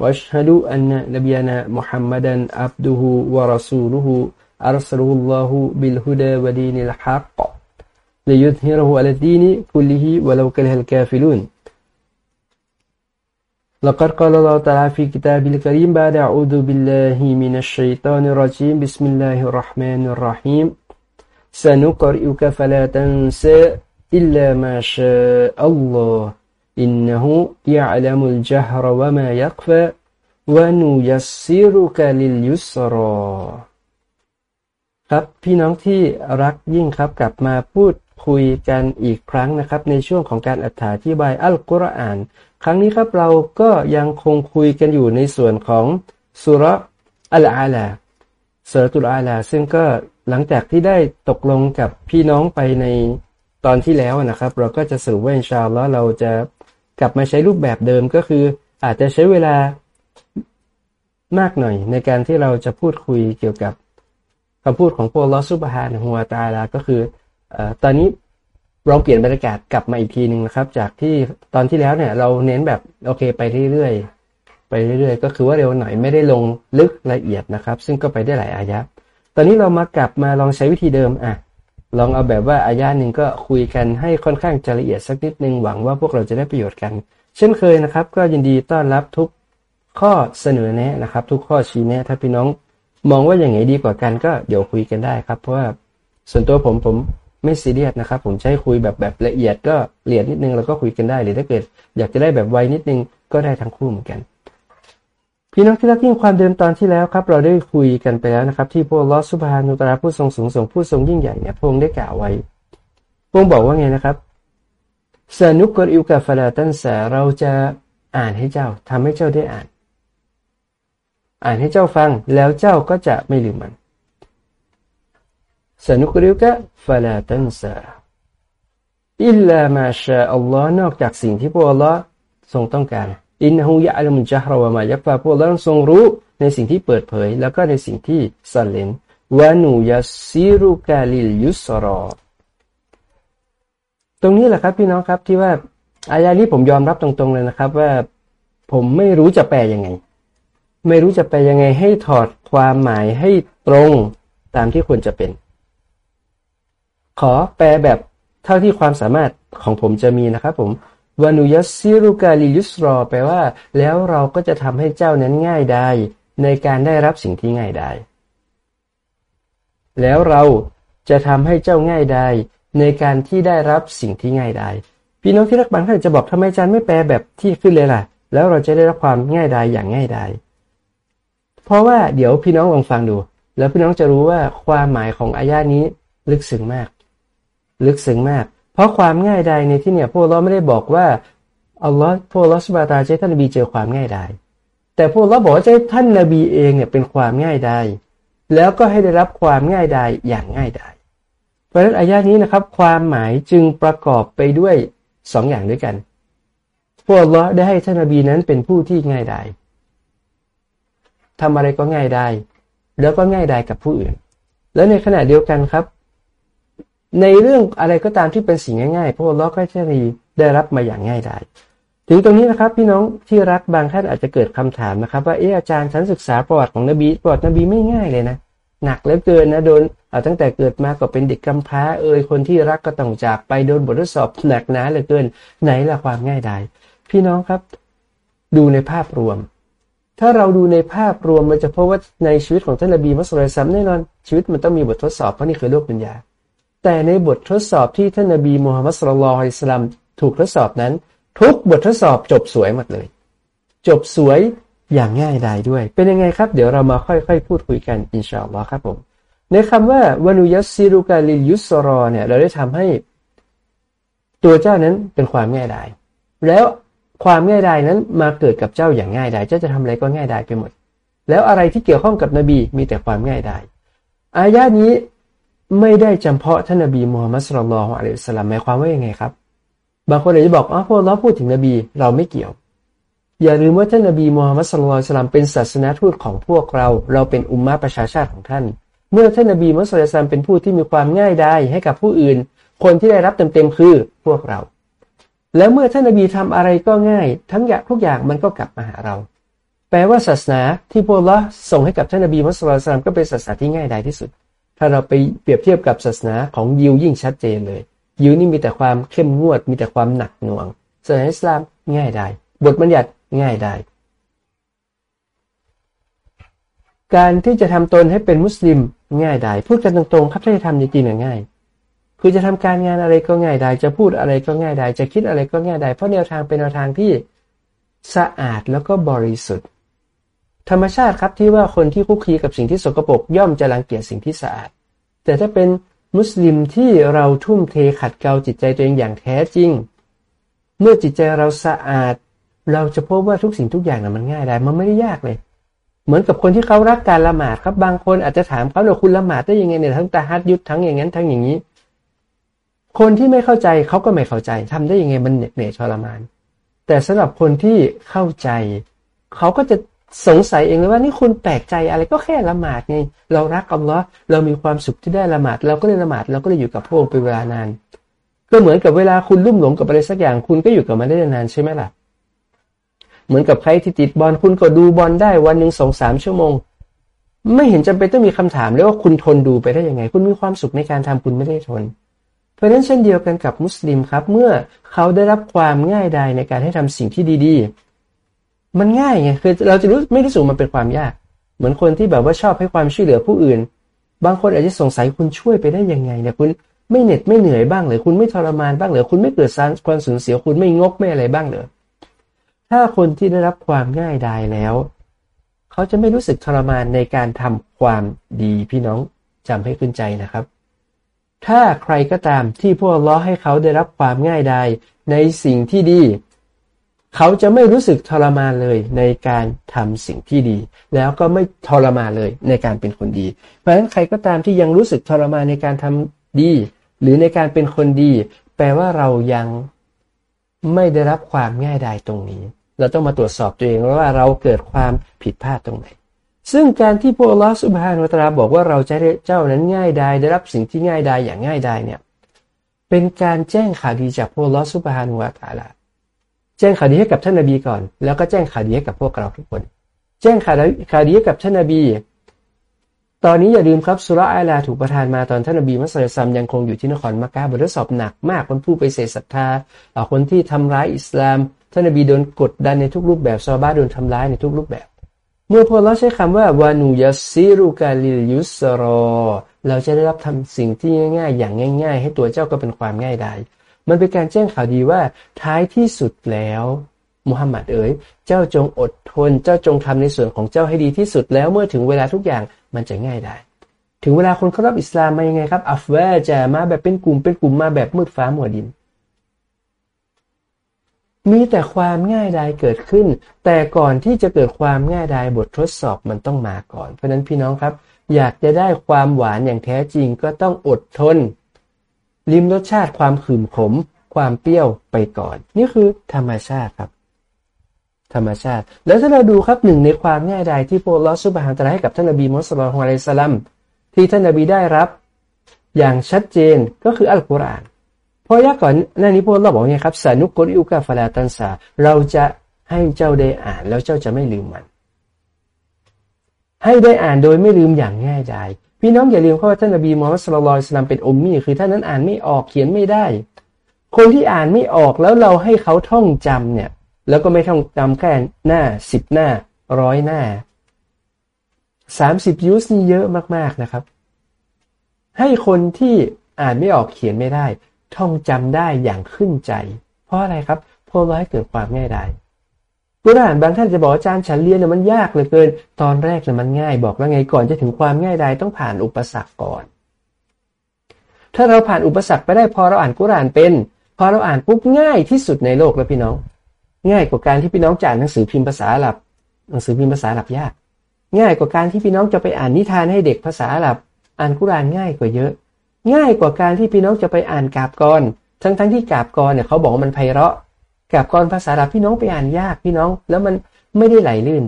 وأشهد أن نبينا محمدا عبده ورسوله أرسله الله بالهدى ودين الحق ليظهره على الدين كله ولو كره الكافرون لقد قال الله تعالى في كتابه الكريم بعد أعوذ بالله من الشيطان الرجيم. بسم الله الرحمن الرحيم. سنقرئك فلا تنسى إلا ما شاء الله. إنه يعلم الجهر وما يخفى ونيسرك لليسرى ครับพี่น้องที่รักยิ่งครับกลับมาพูดคุยกันอีกครั้งนะครับในช่วงของการอธิบายอัลกุรอาน ครั้งนี้ครับเราก็ยังคงคุยกันอยู่ในส่วนของสุรอัลอาลาสุรตุลอาลาซึ่งก็หลังจากที่ได้ตกลงกับพี่น้องไปในตอนที่แล้วนะครับ เราก็จะสรุปว่าอินชาอัลลอฮ์เราจะ กลับมาใช้รูปแบบเดิมก็คือ อาจจะใช้เวลามากหน่อยในการที่เราจะพูดคุยเกี่ยวกับคำพูดของพวกลอสุบฮานหัวตาลาก็คืออตอนนี้เราเปลี่ยนบรรยากาศกลับมาอีกทีหนึ่งนะครับ จากที่ตอนที่แล้วเนี่ย เราเน้นแบบโอเคไปเรื่อยๆไปเรื่อยๆ ก็คือว่าเร็วหน่อยไม่ได้ลงลึกละเอียดนะครับ ซึ่งก็ไปได้หลายอายะตอนนี้เรามากลับมาลองใช้วิธีเดิมอะ ลองเอาแบบว่าอายะหนึ่งก็คุยกันให้ค่อนข้างจะละเอียดสักนิดนึงหวังว่าพวกเราจะได้ประโยชน์กัน เช่นเคยนะครับ ก็ยินดีต้อนรับทุกข้อเสนอแนะนะครับ ทุกข้อชี้แนะ ถ้าพี่น้องมองว่าอย่างไงดีกว่ากันก็เดี๋ยวคุยกันได้ครับ เพราะว่าส่วนตัวผมผมไม่ซีเรียสนะครับ ผมใช้คุยแบบแบบละเอียดก็ละเอียดนิดนึงแล้วก็คุยกันได้หรือถ้าเกิด อยากจะได้แบบไวนิดนึงก็ได้ทั้งคู่เหมือนกัน พี่น้องที่รักยิ่งความเดิมตอนที่แล้วครับ เราได้คุยกันไปแล้วนะครับ ที่พวกลอสุภานุตราผู้ทรงสูงส่งผู้ทรงยิ่งใหญ่เนี่ยพงได้กล่าวไว้พงบอกว่าไงนะครับสนุกกริวกาฟลาตันสเราจะอ่านให้เจ้าทำให้เจ้าได้อ่าน อ่านให้เจ้าฟังแล้วเจ้าก็จะไม่ลืมมันสนุกริวกะฟลาตันซาอิลลามาชาอัลลอฮ์นอกจากสิ่งที่พวกอัลลอฮ์ทรงต้องการ อินฮูยะอัลมุจฮรวะมายักฟาพวกเราทรงรู้ในสิ่งที่เปิดเผย แล้วก็ในสิ่งที่สันเลนวานูยาซิรุกาลิลยุสรอ ตรงนี้แหละครับพี่น้องครับที่ว่าอายานี้ผมยอมรับตรงๆเลยนะครับ ว่าผมไม่รู้จะแปลยังไง ไม่รู้จะแปลยังไง ให้ถอดความหมายให้ตรงตามที่ควรจะเป็น ขอแปลแบบเท่าที่ความสามารถของผมจะมีนะครับผม วานุยัสซิรุกาลิยุสรอแปลว่า แล้วเราก็จะทำให้เจ้านั้นง่ายได้ในการได้รับสิ่งที่ง่ายได้ แล้วเราจะทำให้เจ้าง่ายได้ในการที่ได้รับสิ่งที่ง่ายได้ พี่น้องที่รักบางท่านจะบอกทำไมอาจารย์ไม่แปลแบบที่ขึ้นเลยล่ะ แล้วเราจะได้รับความง่ายได้อย่างง่ายได้ เพราะว่าเดี๋ยวพี่น้องลองฟังดู แล้วพี่น้องจะรู้ว่าความหมายของอายานี้ลึกซึ้งมาก ลึกซึ้งมาก ราะความง่ายได้ในที่เนี่ยพวกเราไม่ได้บอกว่าอัลลอฮ์พวกเราสุบตาใช้ท่านนบีเจอความง่ายได้แต่พวกเราบอกว่าใช้ท่านนบีเองเนี่ยเป็นความง่ายได้แล้วก็ให้ได้รับความง่ายได้อย่างง่ายได้เพราะฉะนั้นอายะนี้นะครับ ความหมายจึงประกอบไปด้วยสองอย่างด้วยกัน พวกเราได้ให้ท่านนบีนั้นเป็นผู้ที่ง่ายได้ทำอะไรก็ง่ายได้แล้วก็ง่ายได้กับผู้อื่น แล้วในขณะเดียวกันครับ ในเรื่องอะไรก็ตามที่เป็นสิ่งง่ายๆพวกเราก็จะได้รับมาอย่างง่ายได้ถึงตรงนี้นะครับพี่น้องที่รักบางท่านอาจจะเกิดคำถามนะครับว่าเอออาจารย์ฉันศึกษาประวัติของนบีประวัตินบีไม่ง่ายเลยนะหนักเหลือเกินนะโดนตั้งแต่เกิดมาก็เป็นเด็กกำพร้าเอ่ยคนที่รักก็ต้องจากไปโดนบททดสอบหนักหนาเหลือเกิน ไหนละความง่ายดายพี่น้องครับ ดูในภาพรวม ถ้าเราดูในภาพรวมมันจะพบว่าในชีวิตของท่านนบีมุสลิมแน่นอนชีวิตมันต้องมีบททดสอบเพราะนี่คือโลกปัญญา แต่ในบททดสอบที่ท่านนบีมูฮัมมัดสุลลัลอิสลามถูกทดสอบนั้น ทุกบททดสอบจบสวยหมดเลย จบสวยอย่างง่ายดายด้วย เป็นยังไงครับ เดี๋ยวเรามาค่อยๆ พูดคุยกันอินชาอัลลอฮ์ครับผมในคำว่าวานุยัสซิรุกาลิยุสรอเนี่ย เราได้ทำให้ ตัวเจ้านั้นเป็นความง่ายดาย แล้วความง่ายดายนั้นมาเกิดกับเจ้าอย่างง่ายดายเจ้าจะทำอะไรก็ง่ายดายไปหมด แล้วอะไรที่เกี่ยวข้องกับนบีมีแต่ความง่ายดาย อายะนี้ ไม่ได้จำเพาะท่านนบีมูฮัมมัดสุลลัลฮุอะลัยฮิสสลามหมายความว่ายังไงครับ บางคนอาจจะบอกอ๋อพวกเราพูดถึงนบีเราไม่เกี่ยว อย่าลืมว่าท่านนบีมูฮัมมัดสุลลัลสลามเป็นศาสนาทูตของพวกเรา เราเป็นอุมมะประชาชาติของท่าน เมื่อท่านนบีมุสลิมเป็นผู้ที่มีความง่ายดายให้กับผู้อื่น คนที่ได้รับเต็มๆคือพวกเรา แล้วเมื่อท่านนบีทำอะไรก็ง่าย ทั้งอย่างทุกอย่างมันก็กลับมาหาเรา แปลว่าศาสนาที่พวกเราส่งให้กับท่านนบีมุสลิมก็เป็นศาสนาที่ง่ายดายที่สุด ถ้าเราไปเปรียบเทียบกับศาสนาของยิวยิ่งชัดเจนเลย ยิวนี่มีแต่ความเข้มงวด มีแต่ความหนักหน่วงศาสนาอิสลามง่ายได้ บทบัญญัติง่ายได้ การที่จะทำตนให้เป็นมุสลิมง่ายได้พูดกันตรงๆ ครับถ้าจะทำจริงๆง่าย คือจะทำการงานอะไรก็ง่ายได้ จะพูดอะไรก็ง่ายได้ จะคิดอะไรก็ง่ายได้ เพราะแนวทางเป็นแนวทางที่สะอาดแล้วก็บริสุทธิ์ ธรรมชาติครับที่ว่าคนที่คุกคีกับสิ่งที่สกปรกย่อมจะรังเกียจสิ่งที่สะอาด แต่ถ้าเป็นมุสลิมที่เราทุ่มเทขัดเกลาจิตใจตัวเองอย่างแท้จริง เมื่อจิตใจเราสะอาด เราจะพบว่าทุกสิ่งทุกอย่างนะมันง่ายได้มันไม่ได้ยากเลย เหมือนกับคนที่เขารักการละหมาดครับบางคนอาจจะถามเขาว่าคุณละหมาดได้ยังไงเนี่ยทั้งตาฮัดยุดทั้งอย่างนั้นทั้งอย่างนี้ คนที่ไม่เข้าใจเขาก็ไม่เข้าใจทำได้ยังไงมันเหนื่อยทรมาน แต่สำหรับคนที่เข้าใจ เขาก็จะ สงสัยเองเลยว่านี่คุณแปลกใจอะไรก็แค่ละหมาดไงเรารักอัลลอฮ์เรามีความสุขที่ได้ละหมาด เราก็เลยละหมาดเราก็เลยอยู่กับพระองค์เป็นเวลานาน ก็เหมือนกับเวลาคุณลุ่มหลงกับอะไรสักอย่างคุณก็อยู่กับมันได้นานใช่ไหมล่ะ เหมือนกับใครที่ติดบอลคุณก็ดูบอลได้วันหนึ่งสองสามชั่วโมง ไม่เห็นจำเป็นต้องมีคำถามเลยว่าคุณทนดูไปได้ยังไง คุณมีความสุขในการทำคุณไม่ได้ทนเพราะฉะนั้นเช่นเดียวกันกับมุสลิมครับ เมื่อเขาได้รับความง่ายดายในการให้ทำสิ่งที่ดี มันง่ายไงคือเราจะรู้ไม่รู้สึกมันเป็นความยาก เหมือนคนที่แบบว่าชอบให้ความช่วยเหลือผู้อื่น บางคนอาจจะสงสัยคุณช่วยไปได้ยังไงเนี่ยคุณไม่เหน็ดไม่เหนื่อยบ้างหรือคุณไม่ทรมานบ้างหรือคุณไม่เกิดความสูญเสียคุณไม่งกไม่อะไรบ้างเหรอถ้าคนที่ได้รับความง่ายดายแล้ว เขาจะไม่รู้สึกทรมานในการทำความดีพี่น้องจำให้ขึ้นใจนะครับ ถ้าใครก็ตามที่พวกล้อให้เขาได้รับความง่ายดายในสิ่งที่ดี เขาจะไม่รู้สึกทรมานเลยในการทำสิ่งที่ดี แล้วก็ไม่ทรมานเลยในการเป็นคนดี เพราะฉะนั้นใครก็ตามที่ยังรู้สึกทรมานในการทำดี หรือในการเป็นคนดี แปลว่าเรายังไม่ได้รับความง่ายดายตรงนี้ เราต้องมาตรวจสอบตัวเองว่าเราเกิดความผิดพลาดตรงไหน ซึ่งการที่พระลอสุบฮานุตราบอกว่าเราจะได้เจ้านั้นง่ายดายได้รับสิ่งที่ง่ายดายอย่างง่ายดายเนี่ยเป็นการแจ้งข่าวดีจากพระลอสุบฮานุวาตาลา แจ้งข่าวดีให้กับท่านนบีก่อน แล้วก็แจ้งข่าวดีให้กับพวกเราทุกคน แจ้งข่าวข่าวดีให้กับท่านนบี ตอนนี้อย่าลืมครับสุรอาลาถูกประทานมาตอนท่านนบีมัสยิดซัมยังคงอยู่ที่นครมักกะบททดสอบหนักมากคนผู้ไปเสศรัทธาคนที่ทำร้ายอิสลาม ท่านนบีโดนกดดันในทุกรูปแบบซอบ้าโดนทำร้ายในทุกรูปแบบเมื่อพอเราใช้คำว่าวานูยาซิรุกาลิยุสรอ เราจะได้รับทำสิ่งที่ง่าย ๆ อย่างง่าย ๆ ให้ตัวเจ้าก็เป็นความง่ายได้ มันเป็นการแจ้งข่าวดีว่าท้ายที่สุดแล้วมุฮัมมัดเอ๋ยเจ้าจงอดทน เจ้าจงทำในส่วนของเจ้าให้ดีที่สุดแล้วเมื่อถึงเวลาทุกอย่างมันจะง่ายได้ ถึงเวลาคนเข้ารับอิสลามมายังไงครับ อัฟเวจะมาแบบเป็นกลุ่มเป็นกลุ่มมาแบบมืดฟ้ามัวดิน มีแต่ความง่ายดายเกิดขึ้น แต่ก่อนที่จะเกิดความง่ายดายบททดสอบมันต้องมาก่อน เพราะนั้นพี่น้องครับ อยากจะได้ความหวานอย่างแท้จริงก็ต้องอดทน ลิ้มรสชาติความขืมขม ความเปรี้ยวไปก่อน นี่คือธรรมชาติครับ ธรรมชาติ แล้วถ้าเราดูครับหนึ่งในความง่ายดายที่พระลอสุบฮานตะให้กับท่านนบีมุสลิมฮะลัยสลัมที่ท่านนบีได้รับ อย่างชัดเจนก็คืออัลกุรอานเพราะยะก่อนหน้านี้พวกเราบอกไงครับสานุกริอุกาฟลาตันซาเราจะให้เจ้าได้อ่านแล้วเจ้าจะไม่ลืมมัน ให้ได้อ่านโดยไม่ลืมอย่างง่ายดาย พี่น้องอย่าลืมว่าท่านนบีมูฮัมมัดสุลลัลสลามเป็นอมมี่คือท่านนั้นอ่านไม่ออกเขียนไม่ได้ คนที่อ่านไม่ออกแล้วเราให้เขาท่องจำเนี่ย แล้วก็ไม่ท่องจำแค่หน้าสิบหน้าร้อยหน้าสามสิบยูสนี่เยอะมากๆนะครับ ให้คนที่อ่านไม่ออกเขียนไม่ได้ ท่องจำได้อย่างขึ้นใจ เพราะอะไรครับเพราะว่าให้เกิดความง่ายด้กุ รอานบางท่านจะบอกอาจารย์ฉันเรียนเนี่ยมันยากเหลือเกิน ตอนแรกเนี่ยมันง่ายบอกว่าไงก่อนจะถึงความง่ายใดต้องผ่านอุปสรรคก่อน ถ้าเราผ่านอุปสรรคไปได้พอเราอ่านกุรอานเป็น พอเราอ่านปุ๊บง่ายที่สุดในโลกแล้วพี่น้อง ง่ายกว่าการที่พี่น้องจ่ายหนังสือพิมพ์ภาษาอาหรับ หนังสือพิมพ์ภาษาอาหรับยาก ง่ายกว่าการที่พี่น้องจะไปอ่านนิทานให้เด็กภาษาอาหรับ อ่านกุรานง่ายกว่าเยอะ ง่ายกว่าการที่พี่น้องจะไปอ่านกาบกรทั้งทั้งที่กาบกรเนี่ยเขาบอกว่ามันไพเราะ กาบกรภาษาอาหรับพี่น้องไปอ่านยากพี่น้อง แล้วมันไม่ได้ไหลลื่น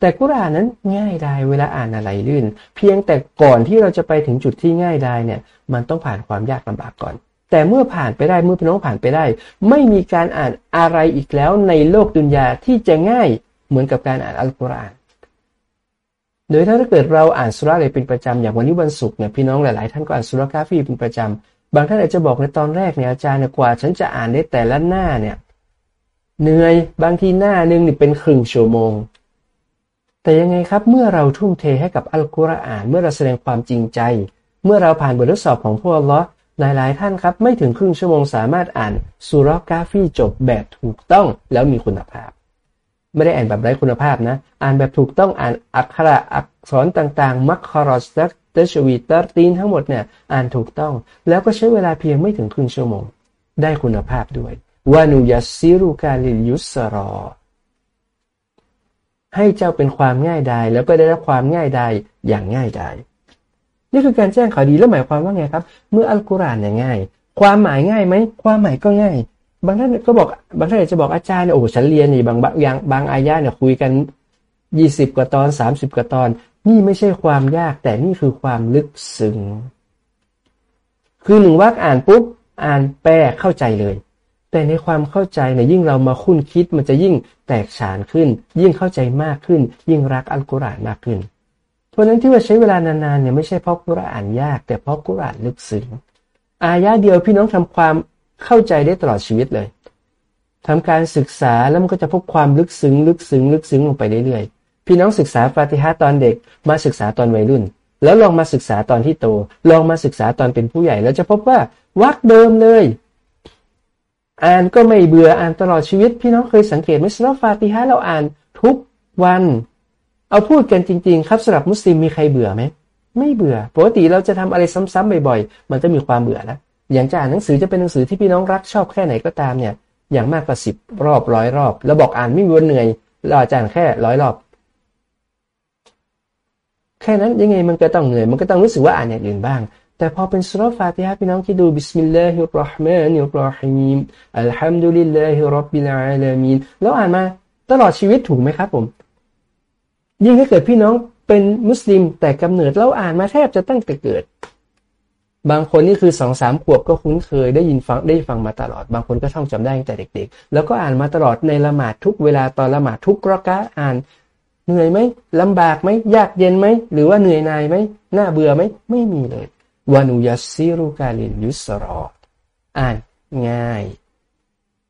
แต่กุรานนั้นง่ายได้เวลาอ่านอะไรลื่น เพียงแต่ก่อนที่เราจะไปถึงจุดที่ง่ายได้เนี่ยมันต้องผ่านความยากลำบากก่อน แต่เมื่อผ่านไปได้เมื่อพี่น้องผ่านไปได้ ไม่มีการอ่านอะไรอีกแล้วในโลกดุนยาที่จะง่ายเหมือนกับการอ่านอัลกุรอานโดยถ้าเกิดเราอ่านสุราอะไรเป็นประจำอย่างวันนี้วันศุกร์เนี่ยพี่น้องหลาย ๆ ท่านก็อ่านสุรากาฟีเป็นประจำบางท่านอาจจะบอกในตอนแรกเนี่ยอาจารย์เนี่ยกว่า ฉันจะอ่านได้แต่ละหน้าเนี่ย เหนื่อยบางทีหน้าหนึ่งนี่เป็นครึ่งชั่วโมง แต่ยังไงครับเมื่อเราทุ่มเทให้กับอัลกุรอานเมื่อเราแสดงความจริงใจ เมื่อเราผ่านบททดสอบของพวกเราหลายๆท่านครับ ไม่ถึงครึ่งชั่วโมงสามารถอ่านสุรกาฟีจบแบบถูกต้องแล้วมีคุณภาพ ไม่ได้อ่านแบบไร้คุณภาพนะ อ่านแบบถูกต้องอ่านอักขระอักษรต่างๆมัคคารอสตักเตชวีตตีนทั้งหมดเนี่ยอ่านถูกต้อง แล้วก็ใช้เวลาเพียงไม่ถึงครึ่งชั่วโมง ได้คุณภาพด้วย วานุยัสซิรุกาลิยุสรอ ให้เจ้าเป็นความง่ายดายแล้วก็ได้รับความง่ายดายอย่างง่ายดายนี่คือการแจ้งข่าวดีแล้วหมายความว่าไงครับ เมื่ออัลกุรอานเนี่ยง่าย ความหมายง่ายไหมความหมายก็ง่าย บางท่านก็บอกบางท่านจะบอกอาจารย์เนี่ยโอ้ฉันเรียนนี่บางบางอย่างบางอายะเนี่ยคุยกันยี่สิบกว่าตอนสามสิบกว่าตอน นี่ไม่ใช่ความยาก แต่นี่คือความลึกซึ้งคือหนึ่งวักอ่านปุ๊บอ่านแปลเข้าใจเลย แต่ในความเข้าใจเนี่ยยิ่งเรามาคุ้นคิดมันจะยิ่งแตกฉานขึ้น ยิ่งเข้าใจมากขึ้น ยิ่งรักอัลกุรอานมากขึ้น เพราะนั้นที่ว่าใช้เวลานานๆเนี่ยไม่ใช่เพราะกุรอานยาก แต่เพราะกุรอานลึกซึ้งอายะเดียวพี่น้องทำความเข้าใจได้ตลอดชีวิตเลยทำการศึกษาแล้วมันก็จะพบความลึกซึ้งลึกซึ้งลึกซึ้งลงไปเรื่อยๆพี่น้องศึกษาฟาติฮะตอนเด็ก มาศึกษาตอนวัยรุ่น แล้วลองมาศึกษาตอนที่โต ลองมาศึกษาตอนเป็นผู้ใหญ่ แล้วจะพบว่าวักเดิมเลย อ่านก็ไม่เบื่ออ่านตลอดชีวิต พี่น้องเคยสังเกตไหมสำหรับฟาติฮะเราอ่านทุกวัน เอาพูดกันจริง ๆ ครับสำหรับมุสลิมมีใครเบื่อไหมไม่เบื่อปกติเราจะทำอะไรซ้ำๆบ่อยๆ มันจะมีความเบื่อแล้วอย่างจะอ่านหนังสือจะเป็นหนังสือที่พี่น้องรักชอบแค่ไหนก็ตามเนี่ย อย่างมากกว่าสิบรอบร้อยรอบ แล้วบอกอ่านไม่วนเหนื่อยเราอาจารย์แค่ร้อยรอบ แค่นั้นยังไงมันก็ต้องเหนื่อย มันก็ต้องรู้สึกว่าอ่านอย่างอื่นบ้าง แต่พอเป็นซูเราะฮฺฟาติฮะฮฺพี่น้องคิดดูبسم الله الرحمن الرحيم الحمد لله رب العالمينแล้วอ่านมาตลอดชีวิตถูกไหมครับผม ยิ่งถ้าเกิดพี่น้องเป็นมุสลิมแต่กำเนิดแล้วอ่านมาแทบจะตั้งแต่เกิด บางคนนี่คือสองสามขวบก็คุ้นเคยได้ยินฟังได้ฟังมาตลอด บางคนก็ท่องจำได้ตั้งแต่เด็ก ๆ แล้วก็อ่านมาตลอดในละหมาดทุกเวลาตอนละหมาดทุกรอกาอัตเหนื่อยไหมลำบากไหมยากเย็นไหมหรือว่าเหนื่อยนายไหมน่าเบื่อไหมไม่มีเลย วานุยัสซิรุกาลินยุสรออ่านง่าย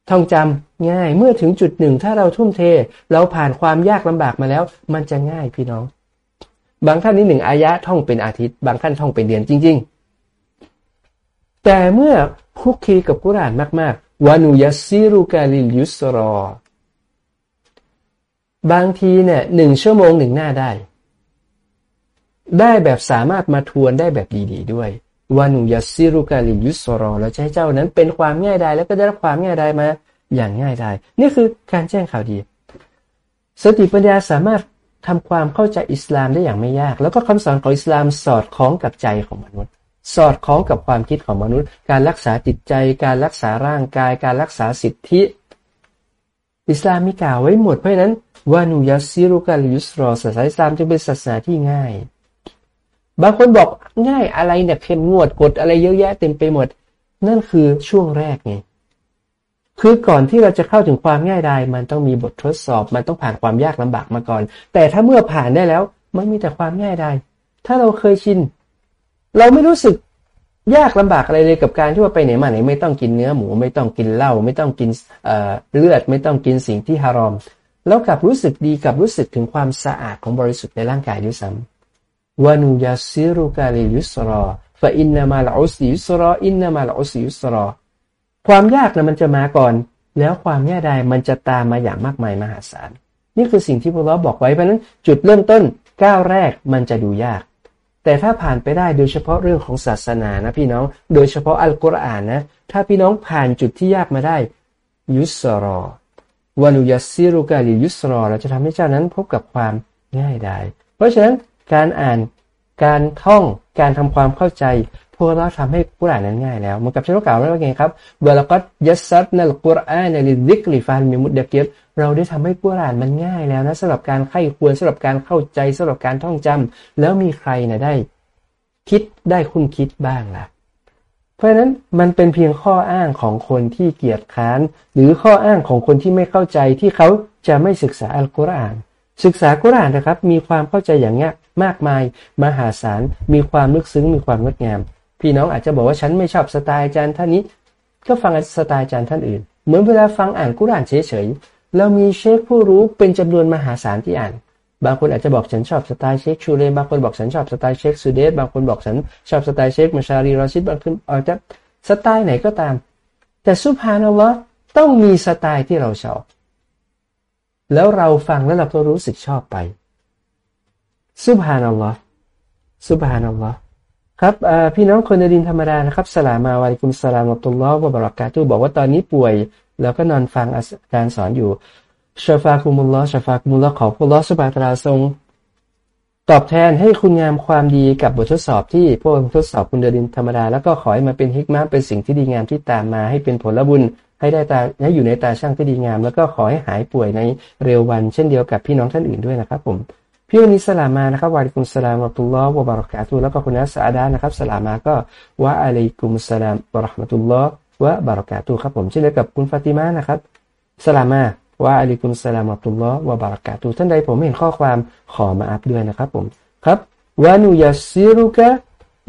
ท่องจำง่ายเมื่อถึงจุดหนึ่งถ้าเราทุ่มเท เราผ่านความยากลำบากมาแล้ว มันจะง่ายพี่น้อง บางท่านนี่หนึ่งอายะท่องเป็นอาทิตย์ บางท่านท่องเป็นเดือนจริง ๆ แต่เมื่อคุกคีกับกุรานมากๆวานุยัสซิรุกาลิลยุสรอบางทีเนี่ยหนึ่งชั่วโมงหนึ่งหน้าได้ ได้แบบสามารถมาทวนได้แบบดีๆด้วยวานุยัสซิรุกาลิยุสรอแล้วใช้เจ้านั้นเป็นความง่ายได้แล้วก็ได้รับความง่ายได้มาอย่างง่ายได้นี่คือการแจ้งข่าวดี สติปัญญาสามารถทำความเข้าใจอิสลามได้อย่างไม่ยาก แล้วก็คำสอนของอิสลามสอดคล้องกับใจของมนุษย์ สอดคล้องกับความคิดของมนุษย์ การรักษาจิตใจ การรักษาร่างกาย การรักษาสิทธิ อิสลามมีกล่าวไว้หมดเพราะนั้นวานุยัสซิรุกาลยุสรอศาสนาอิสลามจะเป็นศาสนาที่ง่าย บางคนบอกง่ายอะไรเนี่ยเข้มงวดกฎอะไรเยอะแยะเต็มไปหมด นั่นคือช่วงแรกไงคือก่อนที่เราจะเข้าถึงความง่ายได้มันต้องมีบททดสอบ มันต้องผ่านความยากลำบากมาก่อน แต่ถ้าเมื่อผ่านได้แล้ว มันมีแต่ความง่ายได้ถ้าเราเคยชิน เราไม่รู้สึกยากลำบากอะไรเลยกับการที่ว่าไปไหนมาไหนไม่ต้องกินเนื้อหมู ไม่ต้องกินเหล้าไม่ต้องกินเเลือด ไม่ต้องกินสิ่งที่ฮารอม แล้วกลับรู้สึกดีกับรู้สึกถึงความสะอาดของบริสุทธิ์ในร่างกายด้วยซ้ำ วานุยาซิรุกาลิยุสรอฟะอินนามาลอุสยุสรออินนามาลอุสยุสรอความยากนะมันจะมาก่อน แล้วความแย่ใดมันจะตามมาอย่างมากมายมหาศาล นี่คือสิ่งที่พวกเราบอกไว้เพราะนั้นจุดเริ่มต้นก้าวแรกมันจะดูยาก แต่ถ้าผ่านไปได้โดยเฉพาะเรื่องของศาสนานะพี่น้อง โดยเฉพาะอัลกุรอานนะ ถ้าพี่น้องผ่านจุดที่ยากมาได้ ยุสรอวานุยัสซิรุกาลิยุสรอเราจะทำให้เจ้านั้นพบกับความง่ายได้เพราะฉะนั้น การอ่าน การท่อง การทำความเข้าใจ พวกเราทำให้กุรอานนั้นง่ายแล้วเหมือนกับที่เรากล่าวไว้ว่าไงครับเวลาก็ยัสซัดนัลกุรอานในลิกลิฟานมีมุดเดกิรเราได้ทำให้กุรอานมันง่ายแล้วนะสำหรับการไข้ควรสำหรับการเข้าใจสำหรับการท่องจำแล้วมีใครนะได้ คิดได้คุณคิดบ้างล่ะเพราะฉะนั้นมันเป็นเพียงข้ออ้างของคนที่เกียจค้าน หรือข้ออ้างของคนที่ไม่เข้าใจที่เขาจะไม่ศึกษาอัลกุรอาน ศึกษากุรอานนะครับ มีความเข้าใจอย่างเงี้ย มากมาย มหาศาล มีความลึกซึ้ง มีความงดงาม พี่น้องอาจจะบอกว่าฉันไม่ชอบสไตล์อาจารย์ท่านนี้ ก็ฟังสไตล์อาจารย์ท่านอื่น เหมือนเวลาฟังอ่านกุรอานเฉยๆเรามีเชคผู้รู้เป็นจำนวนมหาศาลที่อ่าน บางคนอาจจะบอกฉันชอบสไตล์เชคชูเลบางคนบอกฉันชอบสไตล์เชคซูเดสบางคนบอกฉันชอบสไตล์เชคมาชารีรอชิดบางคนอาจจะสไตล์ไหนก็ตาม แต่สุภานัลลอฮ์ต้องมีสไตล์ที่เราชอบแล้วเราฟังแล้วเราก็รู้สึกชอบไป สุภานัลลอฮ์สุภานัลลอฮ์ครับพี่น้องคนในดินธรรมดานะครับสลามาวาลิกุมสลามอัตุลลอฮ์วะบรักาตุบอกว่าตอนนี้ป่วย แล้วก็นอนฟังอาจารย์สอนอยู่ชาฟาคุมุลลอฮ์ชาฟาคุมุลลอฮ์ขอพระลอสุบาตราทรง ตอบแทนให้คุณงามความดีกับบททดสอบที่พวกทดสอบคุณเดดินธรรมดา แล้วก็ขอให้มาเป็นฮิกมาเป็นสิ่งที่ดีงามที่ตามมาให้เป็นผลบุญให้ได้ตาให้อยู่ในตาช่างที่ดีงาม แล้วก็ขอให้หายป่วยในเร็ววันเช่นเดียวกับพี่น้องท่านอื่นด้วยนะครับผม พี่วันนี้สลามานะครับวะลิกุมสลามอัตุลลอฮ์วะบารักาตุแล้วก็คุณนัสอาดานะครับสลามาก็วะอะลัยกุมสลามวะราะห์มะตุลลอฮ์วะบารักาตุครับผมเช่นเดียวกับคุณฟาติมานะครับสลามาวะอะลัยกุมสลามอัตุลลอฮ์วะบารักาตุท่านใดผมเห็นข้อความขอมาอัพด้วยนะครับผมครับวานุยัสซิรุกะ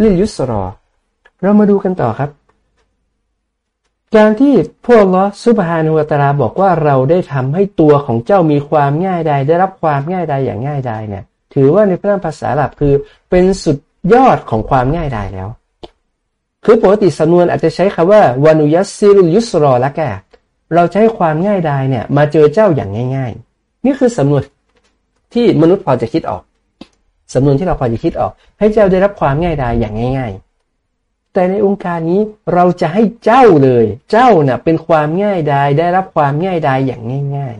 ลิลยุสรอเรามาดูกันต่อครับ การที่พวกลอสุบฮานุวตาราบอกว่าเราได้ทำให้ตัวของเจ้ามีความง่ายใดได้รับความง่ายใดอย่างง่ายใดเนี่ย ถือว่าในพระภาษาหลับคือเป็นสุดยอดของความง่ายใดแล้ว คือปกติสำนวนอาจจะใช้คำว่าวานุยัสซิรุยุสรอละแกเราใช้ความง่ายใดเนี่ย มาเจอเจ้าอย่างง่าย ๆ นี่คือสำนวนที่มนุษย์พอจะคิดออกสำนวนที่เราพอจะคิดออก ให้เจ้าได้รับความง่ายใดอย่างง่าย ๆ แต่ในองค์การนี้เราจะให้เจ้าเลย เจ้านะ่ะเป็นความง่ายดายได้รับความง่ายดายอย่างง่าย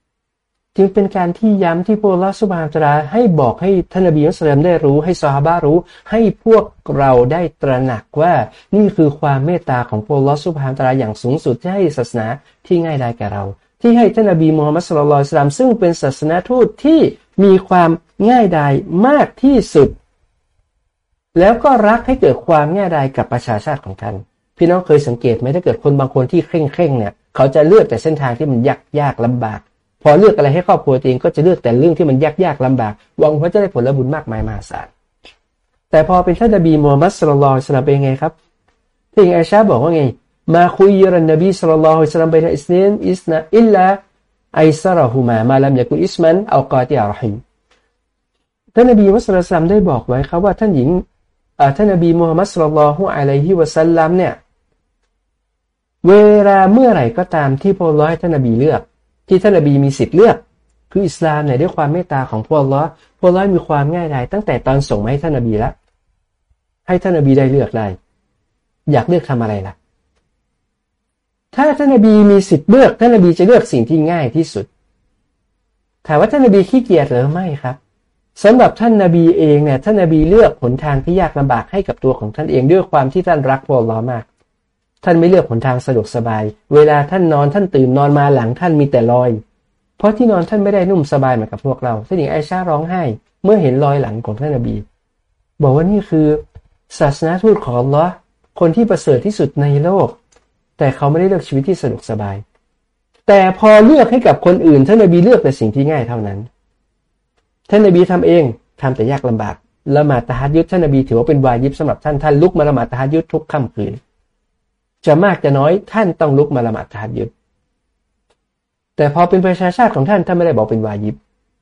ๆ จึงเป็นการที่ย้ำที่พระลอสุบานตราให้บอกให้ท่านอบีมุสลิมได้รู้ให้ซอฮาบะรู้ ให้พวกเราได้ตระหนักว่านี่คือความเมตตาของพระลอสุบานตราอย่างสูงสุดที่ให้ศาสนาที่ง่ายดายแก่เรา ที่ให้ท่านอบีมูฮัมมัดสุลลัลสลามซึ่งเป็นศาสนาทูตที่มีความง่ายดายมากที่สุด แล้วก็รักให้เกิดความง่ายดายกับประชาชาติของท่าน พี่น้องเคยสังเกตไหมถ้าเกิดคนบางคนที่เคร่งเคร่งเนี่ย เขาจะเลือกแต่เส้นทางที่มันยากยากลำบาก พอเลือกอะไรให้ครอบครัวตัวเองก็จะเลือกแต่เรื่องที่มันยากยากลำบากหวังว่าจะได้ผลบุญมากมายมหาศาลแต่พอเป็นท่านนบีมูฮัมมัดสุลลัลสลามเป็นไงครับที่อิงไอชาบอกว่าไง มาคุยรันนบีสุลลัลสลามไปในอิสเนนอิสนาอิลลาไอซาร์ฮูมามาลัมยากุอิสมันเอากาติอาริมท่านนบีมุสลิมได้บอกไว้ครับว่าท่านหญิง ท่านนบีมูฮัมมัดสุลลัลฮุอะลัยฮิวะสัลลัมเนี่ย เวลาเมื่อไหร่ก็ตามที่พระล้อให้ท่านนบีเลือก ที่ท่านนบีมีสิทธิ์เลือก คืออิสลามเนี่ยด้วยความเมตตาของพระล้อพระล้อมีความง่ายดายตั้งแต่ตอนส่งมาให้ท่านนบีแล้วให้ท่านนบีได้เลือกได้ อยากเลือกทำอะไรล่ะ ถ้าท่านนบีมีสิทธิ์เลือกท่านนบีจะเลือกสิ่งที่ง่ายที่สุดถามว่าท่านนบีขี้เกียจหรือไม่ครับ สำหรับท่านนาบีเองเนี่ยท่านนาบีเลือกหนทางที่ยากลำบากให้กับตัวของท่านเองด้วยความที่ท่านรักพระลอมาก ท่านไม่เลือกหนทางสะดวกสบาย เวลาท่านนอนท่านตื่นนอนมาหลังท่านมีแต่รอย เพราะที่นอนท่านไม่ได้นุ่มสบายเหมือนกับพวกเราท่านหญิงไอชาร้องไห้ เมื่อเห็นรอยหลังของท่านนาบี บอกว่านี่คือ ศาสนาทูตของลอคนที่ประเสริฐที่สุดในโลก แต่เขาไม่ได้เลือกชีวิตที่สะดวกสบาย แต่พอเลือกให้กับคนอื่นท่านนบีเลือกแต่สิ่งที่ง่ายเท่านั้น ท่านนบีทำเองทำแต่ยากลำบากละหมาดตะฮัดยุทธท่านนบีถือว่าเป็นวายิบสำหรับท่านท่านลุกมาละหมาดตะฮัดยุทธทุกค่ำคืน จะมากจะน้อยท่านต้องลุกมาละหมาดตะฮัดยุทธแต่พอเป็นประชาชาติของท่านท่านไม่ได้บอกเป็นวายิบ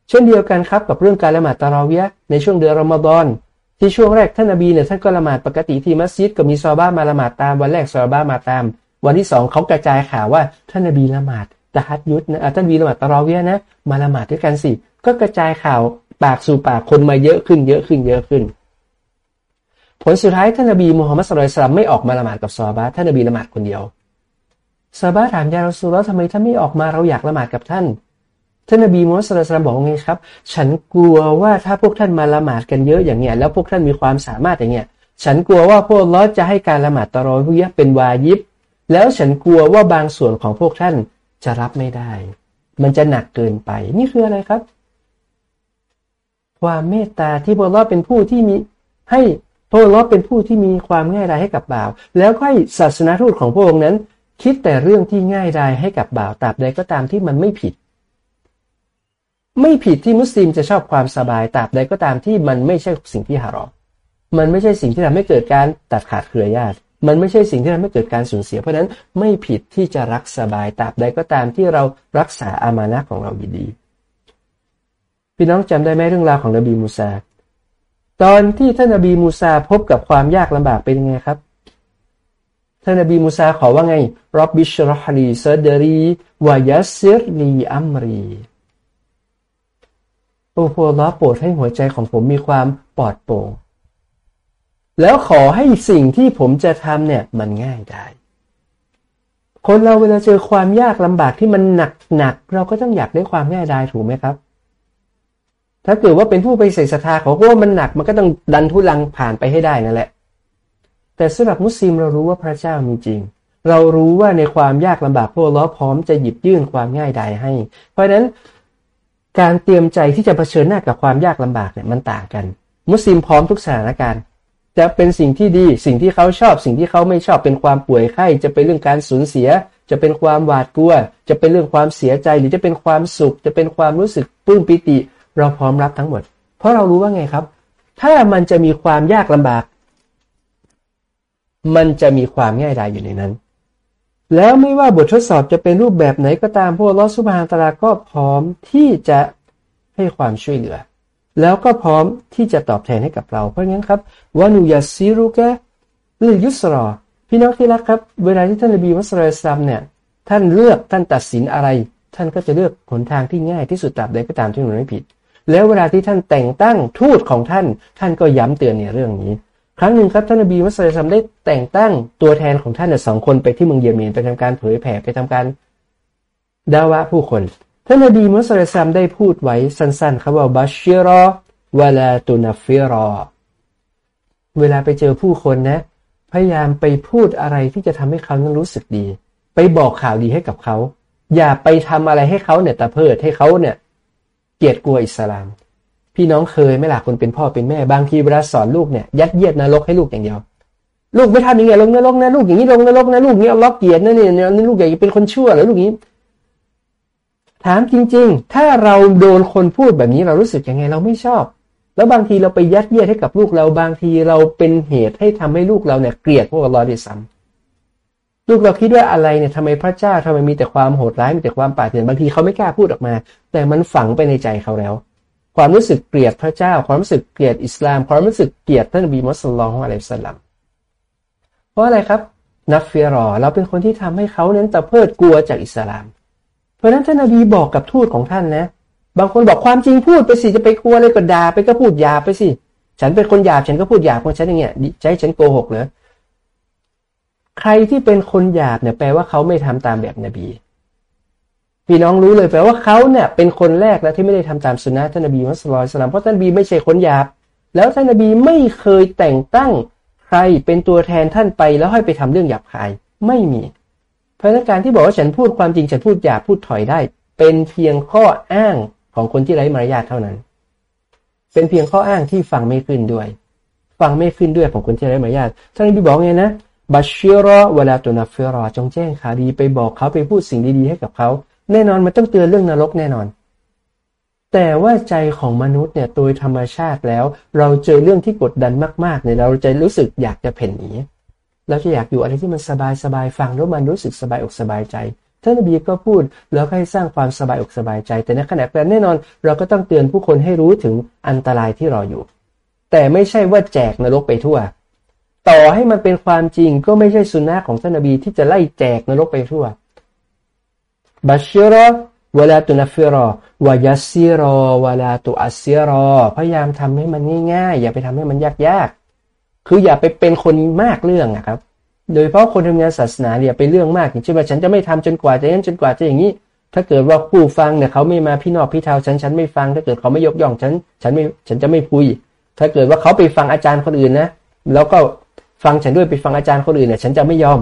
เช่นเดียวกันครับกับเรื่องการละหมาดตะราวียในช่วงเดือนรอมฎอนที่ช่วงแรกท่านนบีเนี่ยท่านก็ละหมาดปกติที่มัสยิดก็มีซอบ้ามาละหมาดตามวันแรกซอบ้ามาตาม วันที่สองเขากระจายข่าวว่าท่านนบีละหมาด ตะฮัดยุทธนะท่านนบีละหมาดตะราวียนะ มาละหมาดด้วยกันสิ ก็กระจายข่าวปากสู่ปากคนมาเยอะขึ้นเยอะขึ้นเยอะขึ้น ผลสุดท้ายท่านนบีมูฮัมมัดสุลตัลไม่ออกมาละหมาดกับซอบาท่านนบีละหมาดคนเดียวซอบาถามยาเราสูลแล้วทำไมท่านไม่ออกมาเราอยากละหมาดกับท่านท่านนบีมูฮัมมัดสุลตัมบอกไงครับ ฉันกลัวว่าถ้าพวกท่านมาละหมาดกันเยอะอย่างเงี้ยแล้วพวกท่านมีความสามารถอย่างเงี้ยฉันกลัวว่าพวกลอจะให้การละหมาดตะรอฮุยเป็นวายิบแล้วฉันกลัวว่าบางส่วนของพวกท่าน จะรับไม่ได้ มันจะหนักเกินไป นี่คืออะไรครับ ความเมตตาที่พวกลอเป็นผู้ที่มีให้พระองค์เป็นผู้ที่มีความง่ายดายให้กับบ่าว แล้วก็ให้ศาสนาทูตของพระองค์นั้น คิดแต่เรื่องที่ง่ายดายให้กับบ่าวตราบใดก็ตามที่มันไม่ผิด ไม่ผิดที่มุสลิมจะชอบความสบายตราบใดก็ตามที่มันไม่ใช่สิ่งที่ฮารอมมันไม่ใช่สิ่งที่ทำให้เกิดการตัดขาดเครือญาติ มันไม่ใช่สิ่งที่ทำให้เกิดการสูญเสีย เพราะนั้นไม่ผิดที่จะรักสบายตราบใดก็ตามที่เรารักษาอามานะของเราดีๆพี่น้องจำได้ไหมเรื่องราวของนบีมูซาตอนที่ท่านนบีมูซาพบกับความยากลำบากเป็นยังไงครับท่านนบีมูซาขอว่าไงรับบิชรฮลีซดรีวายัสซิรลีอัมรีโอ้โหลอโปรดให้หัวใจของผมมีความปลอดโปร่ง แล้วขอให้สิ่งที่ผมจะทำเนี่ยมันง่ายได้ คนเราเวลาเจอความยากลำบากที่มันหนักหนักเราก็ต้องอยากได้ความง่ายได้ถูกไหมครับ ถ้าเกิดว่าเป็นผู้ไปใส่ศรัทธาเขาก็ว่ามันหนักมันก็ต้องดันทุลังผ่านไปให้ได้นั่นแหละ แต่สำหรับมุสลิมเรารู้ว่าพระเจ้ามีจริง เรารู้ว่าในความยากลำบากพวกเราพร้อมจะหยิบยื่นความง่ายดายให้ เพราะฉะนั้นการเตรียมใจที่จะเผชิญหน้ากับความยากลำบากเนี่ยมันต่างกัน มุสลิมพร้อมทุกสถานการณ์ จะเป็นสิ่งที่ดี สิ่งที่เขาชอบ สิ่งที่เขาไม่ชอบเป็นความป่วยไข้ จะเป็นเรื่องการสูญเสีย จะเป็นความหวาดกลัว จะเป็นเรื่องความเสียใจ หรือจะเป็นความสุข จะเป็นความรู้สึกปลื้มปิติ เราพร้อมรับทั้งหมด เพราะเรารู้ว่าไงครับ ถ้ามันจะมีความยากลำบาก มันจะมีความง่ายดายอยู่ในนั้น แล้วไม่ว่าบททดสอบจะเป็นรูปแบบไหนก็ตามพวกลอสุบานตาลาก็พร้อมที่จะให้ความช่วยเหลือ แล้วก็พร้อมที่จะตอบแทนให้กับเรา เพราะงั้นครับวานุยาซิรุกะหรือยุสรอ พี่น้องที่รักครับ เวลาที่ท่านนบีมุสลิมเนี่ย ท่านเลือกท่านตัดสินอะไร ท่านก็จะเลือกหนทางที่ง่ายที่สุดตราบใดก็ตามที่มันไม่ผิด แล้วเวลาที่ท่านแต่งตั้งทูตของท่าน ท่านก็ย้ำเตือนในเรื่องนี้ ครั้งหนึ่งครับท่านนบีมุสลิมได้แต่งตั้งตัวแทนของท่านสองคนไปที่เมืองเยเมนไปทำการเผยแผ่ไปทำการดาวะผู้คน ท่านนบีมุสลิมได้พูดไว้สั้นๆครับว่าบัชชิรอวลาตุนฟิรอ เวลาไปเจอผู้คนนะ พยายามไปพูดอะไรที่จะทำให้เขานั้นรู้สึกดี ไปบอกข่าวดีให้กับเขา อย่าไปทำอะไรให้เขาเนี่ยตะเพิดให้เขาเนี่ย เกลียดกลัวอิสลาม พี่น้องเคยไม่หล่ะคนเป็นพ่อเป็นแม่บางทีเวลาสอนลูกเนี่ยยัดเยียดนรกให้ลูกอย่างเดียวลูกไม่ทำอย่างเงี้ยลงนรกนะลูกอย่างนี้ลงนรกนะลูกนี้อาล็อกเกียรนะเนี่ยนี่ลูกใหญ่เป็นคนชั่วหรือลูกนี้ ถามจริง ๆ ถ้าเราโดนคนพูดแบบนี้เรารู้สึกยังไงเราไม่ชอบ แล้วบางทีเราไปยัดเยียดให้กับลูกเราบางทีเราเป็นเหตุให้ทำให้ลูกเราเนี่ยเกลียดพวกเราด้วยซ้ำลูกเราคิดว่าอะไรเนี่ยทำไมพระเจ้าทำไมมีแต่ความโหดร้ายมีแต่ความป่าเถื่อนบางทีเขาไม่กล้าพูดออกมา แต่มันฝังไปในใจเขาแล้ว ความรู้สึกเกลียดพระเจ้า ความรู้สึกเกลียดอิสลาม ความรู้สึกเกลียดท่านบีมุสลิมของอะลัยสลัมเพราะอะไรครับนับเฟียรอ เราเป็นคนที่ทำให้เขาเน้นตะเพิดกลัวจากอิสลาม เพราะนั้นท่านนบีบอกกับทูตของท่านนะ บางคนบอกความจริงพูดไปสิจะไปกลัวอะไรก็ด่าไปก็พูดหยาไปสิฉันเป็นคนหยาบฉันก็พูดหยาบของฉันอย่างเงี้ยใช้ฉันโกหกเหรอใครที่เป็นคนหยาบเนี่ยแปลว่าเขาไม่ทำตามแบบนบีพี่น้องรู้เลยแปลว่าเขาเนี่ยเป็นคนแรกแล้วที่ไม่ได้ทำตามสุนนะท่านนบีมุสลิมเพราะท่านนบีไม่ใช่คนหยาบ แล้วท่านนบีไม่เคยแต่งตั้งใครเป็นตัวแทนท่านไปแล้วให้ไปทำเรื่องหยาบคายไม่มี เพราะการที่บอกว่าฉันพูดความจริงฉันพูดหยาพูดถอยได้ เป็นเพียงข้ออ้างของคนที่ไร้มารยาทเท่านั้น เป็นเพียงข้ออ้างที่ฟังไม่ขึ้นด้วย ฟังไม่ขึ้นด้วยของคนที่ไร้มารยาทท่านนบีบอกไงนะบัชเชรอเวลาตุนัฟเฟรอจงแจ้งข่าวดีไปบอกเขาไปพูดสิ่งดีๆให้กับเขา แน่นอนมันต้องเตือนเรื่องนรกแน่นอน แต่ว่าใจของมนุษย์เนี่ยโดยธรรมชาติแล้ว เราเจอเรื่องที่กดดันมากๆเนี่ยเราจะรู้สึกอยากจะเพ่นหนี เราจะอยากอยู่อะไรที่มันสบายสบายฟังแล้วมันรู้สึกสบายอกสบายใจท่านนบีก็พูดแล้วให้สร้างความสบายอกสบายใจ แต่ในขณะเดียวกันแน่นอน เราก็ต้องเตือนผู้คนให้รู้ถึงอันตรายที่รออยู่ แต่ไม่ใช่ว่าแจกนรกไปทั่ว ต่อให้มันเป็นความจริงก็ไม่ใช่สุนนะของท่านนบีที่จะไล่แจกนรกไปทั่วบัชชิรอเวลาตุนัฟิรอวายัสซีรอเวลาตุอัสซีรอพยายามทำให้มันง่ายๆ อย่าไปทำให้มันยากๆ คืออย่าไปเป็นคนมากเรื่องอะครับ โดยเพราะคนทำงานศาสนาเนี่ยไปเรื่องมากอย่างเช่นว่าฉันจะไม่ทำจนกว่าจะนั้นจนกว่าจะอย่างนี้ ถ้าเกิดว่าผู้ฟังเนี่ยเขาไม่มาพี่นอกพี่เทาฉันฉันไม่ฟัง ถ้าเกิดเขาไม่ยกย่องฉันฉันไม่ฉันจะไม่คุย ถ้าเกิดว่าเขาไปฟังอาจารย์คนอื่นนะแล้วก็ฟังฉันด้วยไปฟังอาจารย์คนอื่นเนี่ยฉันจะไม่ยอม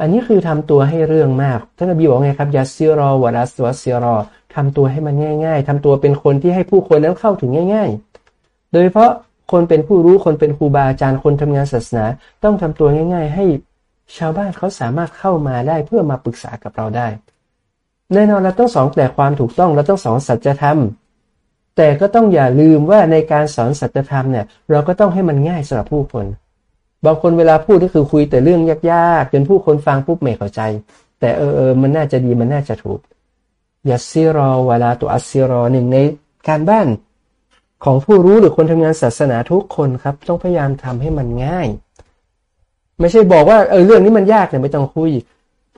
อันนี้คือทำตัวให้เรื่องมากท่านอบีบอกไงครับยาซิรอวะดัสวะซิรอทำตัวให้มันง่าย ๆทำตัวเป็นคนที่ให้ผู้คนนั้นเข้าถึงง่าย ๆ โดยเพราะ คนเป็นผู้รู้คนเป็นครูบาอาจารย์คนทำงานศาสนา ต้องทำตัวง่าย ๆ ให้ชาวบ้านเขาสามารถเข้ามาได้เพื่อมาปรึกษากับเราได้แน่นอนเราต้องสอนแต่ความถูกต้องเราต้องสอนสัจธรรม แต่ก็ต้องอย่าลืมว่าในการสอนสัจธรรมเนี่ย เราก็ต้องให้มันง่ายสำหรับผู้คน บางคนเวลาพูดก็คือคุยแต่เรื่องยากๆจนผู้คนฟังปุ๊บไม่เข้าใจ แต่เออเออมันน่าจะดีมันน่าจะถูกยัสซีรอเวลาตัวอัสซีรอหนึ่งในการบ้าน ของผู้รู้หรือคนทำงานศาสนาทุกคนครับ ต้องพยายามทำให้มันง่าย ไม่ใช่บอกว่าเออเรื่องนี้มันยากเนี่ยไม่ต้องคุย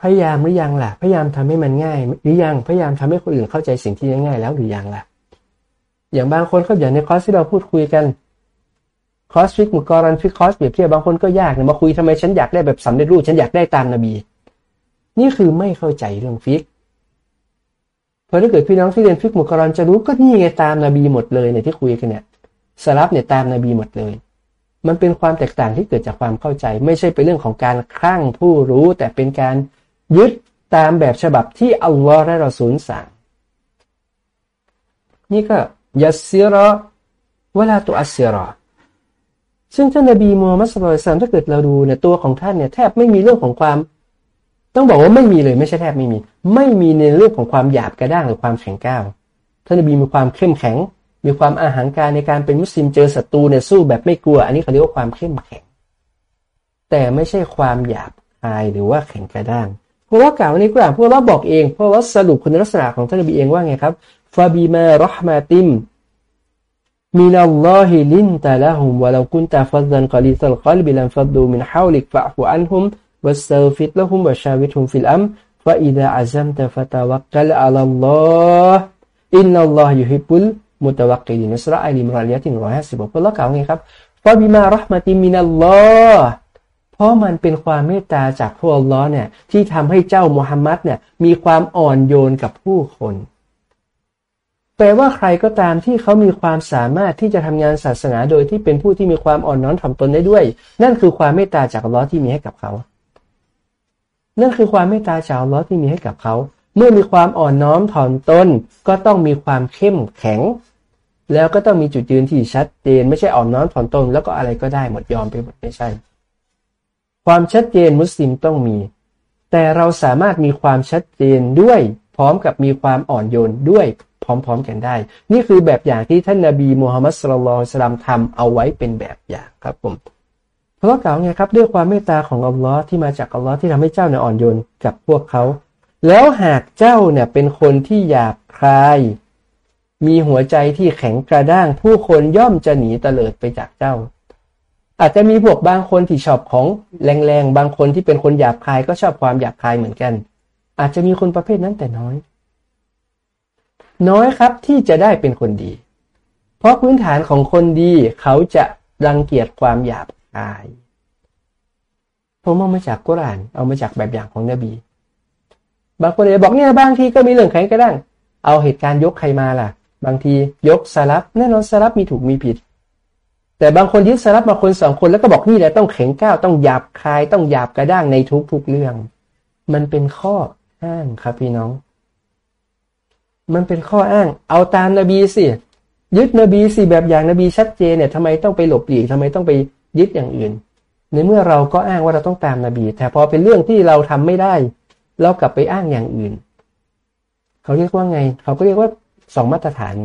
พยายามหรือยังล่ะ พยายามทำให้มันง่าย หรือยังพยายามทำให้คนอื่นเข้าใจสิ่งที่ง่ายแล้วหรือยังล่ะ อย่างบางคนเขาอย่างในคอร์สที่เราพูดคุยกันคอร์สفقه مقارن فقهคอร์สเปรียบเทียบบางคนก็ยากเนี่ยมาคุยทำไมฉันอยากได้แบบสำเร็จรูปฉันอยากได้ตามนบี นี่คือไม่เข้าใจเรื่อง فقه พอถ้าเกิดพี่น้องที่เรียนفقه مقارنจะรู้ก็นี่ไงตามนบีหมดเลยเนี่ยที่คุยกันเนี่ยสลับเนี่ยตามนบีหมดเลย มันเป็นความแตกต่างที่เกิดจากความเข้าใจ ไม่ใช่เป็นเรื่องของการคลั่งผู้รู้ แต่เป็นการยึดตามแบบฉบับที่อัลลอฮ์และรอซูลสั่งนี่ก็ยัสซีรอเวลาตัวอัสซีรอซึ่งท่านนบีมูฮัมมัดสุลตัมถ้าเกิดเราดูเนี่ยตัวของท่านเนี่ยแทบไม่มีเรื่องของความ ต้องบอกว่าไม่มีเลยไม่ใช่แทบไม่มี ไม่มีในเรื่องของความหยาบกระด้างหรือความแข็งก้าวท่านนบีมีความเข้มแข็ง มีความอาหารการในการเป็นมุสลิมเจอศัตรูเนี่ยสู้แบบไม่กลัว อันนี้เขาเรียกว่าความเข้มแข็ง แต่ไม่ใช่ความหยาบคายหรือว่าแข็งกระด้างเพราะว่ากล่าวในกุรอานพวกเราบอกเองเพราะว่าสรุปคุณลักษณะของท่านนบีเองว่าไงครับفبما رحمة من الله لنت لهم ولو كنت فظا غليظ القلب لانفضوا من حولك فاعف عنهم واستغفر لهم وشاورهم في الأمر فإذا عزمت فتوكل على الله إن الله يحب المتوكلينซูเราะฮฺอาลิอิมรอนอายะห์ที่ร้อยห้าสิบบอกพวกเรากล่าวไงครับفبما رحمة من اللهเพราะมันเป็นความเมตตาจากพระอัลลอฮ์เนี่ยที่ทำให้เจ้ามุฮัมมัดเนี่ยมีความอ่อนโยนกับผู้คนแปลว่าใครก็ตามที่เขามีความสามารถที่จะทำงานศาสนาโดยที่เป็นผู้ที่มีความอ่อนน้อมถ่อมตนได้ด้วย นั่นคือความเมตตาจากอัลลอฮ์ที่มีให้กับเขา นั่นคือความเมตตาจากอัลลอฮ์ที่มีให้กับเขา เมื่อมีความอ่อนน้อมถ่อมตนก็ต้องมีความเข้มแข็ง แล้วก็ต้องมีจุดยืนที่ชัดเจน ไม่ใช่อ่อนน้อมถ่อมตน แล้วก็อะไรก็ได้หมดยอมไปหมดไม่ใช่ ความชัดเจนมุสลิมต้องมี แต่เราสามารถมีความชัดเจนด้วยพร้อมกับมีความอ่อนโยนด้วยพร้อมๆกันได้ นี่คือแบบอย่างที่ท่านนาบีมูฮัมมัดสุลลัลสลามทำเอาไว้เป็นแบบอย่างครับผม พราะกล่าวไงครับด้วยความเมตตาของอัลลอฮ์ที่มาจากอัลลอฮ์ที่ทำให้เจ้าเนี่ยอ่อนโยนกับพวกเขา แล้วหากเจ้าเนี่ยเป็นคนที่หยาบคายมีหัวใจที่แข็งกระด้าง ผู้คนย่อมจะหนีเตลิดไปจากเจ้า อาจจะมีพวกบางคนที่ชอบของแรงๆ บางคนที่เป็นคนหยาบคายก็ชอบความหยาบคายเหมือนกัน อาจจะมีคนประเภทนั้นแต่น้อย น้อยครับที่จะได้เป็นคนดี เพราะพื้นฐานของคนดีเขาจะรังเกียจความหยาบ คาย ผมเอามาจากกุราน เอามาจากแบบอย่างของนบี บางคนเลยบอกเนี่ยบางทีก็มีเรื่องแข็งกระด้างเอาเหตุการณ์ยกใครมาล่ะ บางทียกสลับแน่นอนสลับมีถูกมีผิด แต่บางคนยึดสลับมาคนสองคนแล้วก็บอกนี่แหละต้องแข็งก้าวต้องหยาบคายต้องหยาบกระด้างในทุกๆเรื่อง มันเป็นข้ออ้างครับพี่น้อง มันเป็นข้ออ้าง เอาตามนบีสิยึดนบีสิแบบอย่างนบีชัดเจนเนี่ยทำไมต้องไปหลบหลีกทำไมต้องไป ยึดอย่างอื่น ในเมื่อเราก็อ้างว่าเราต้องตามนบี แต่พอเป็นเรื่องที่เราทำไม่ได้ เรากลับไปอ้างอย่างอื่น เขาเรียกว่าไง เขาก็เรียกว่าสองมาตรฐาน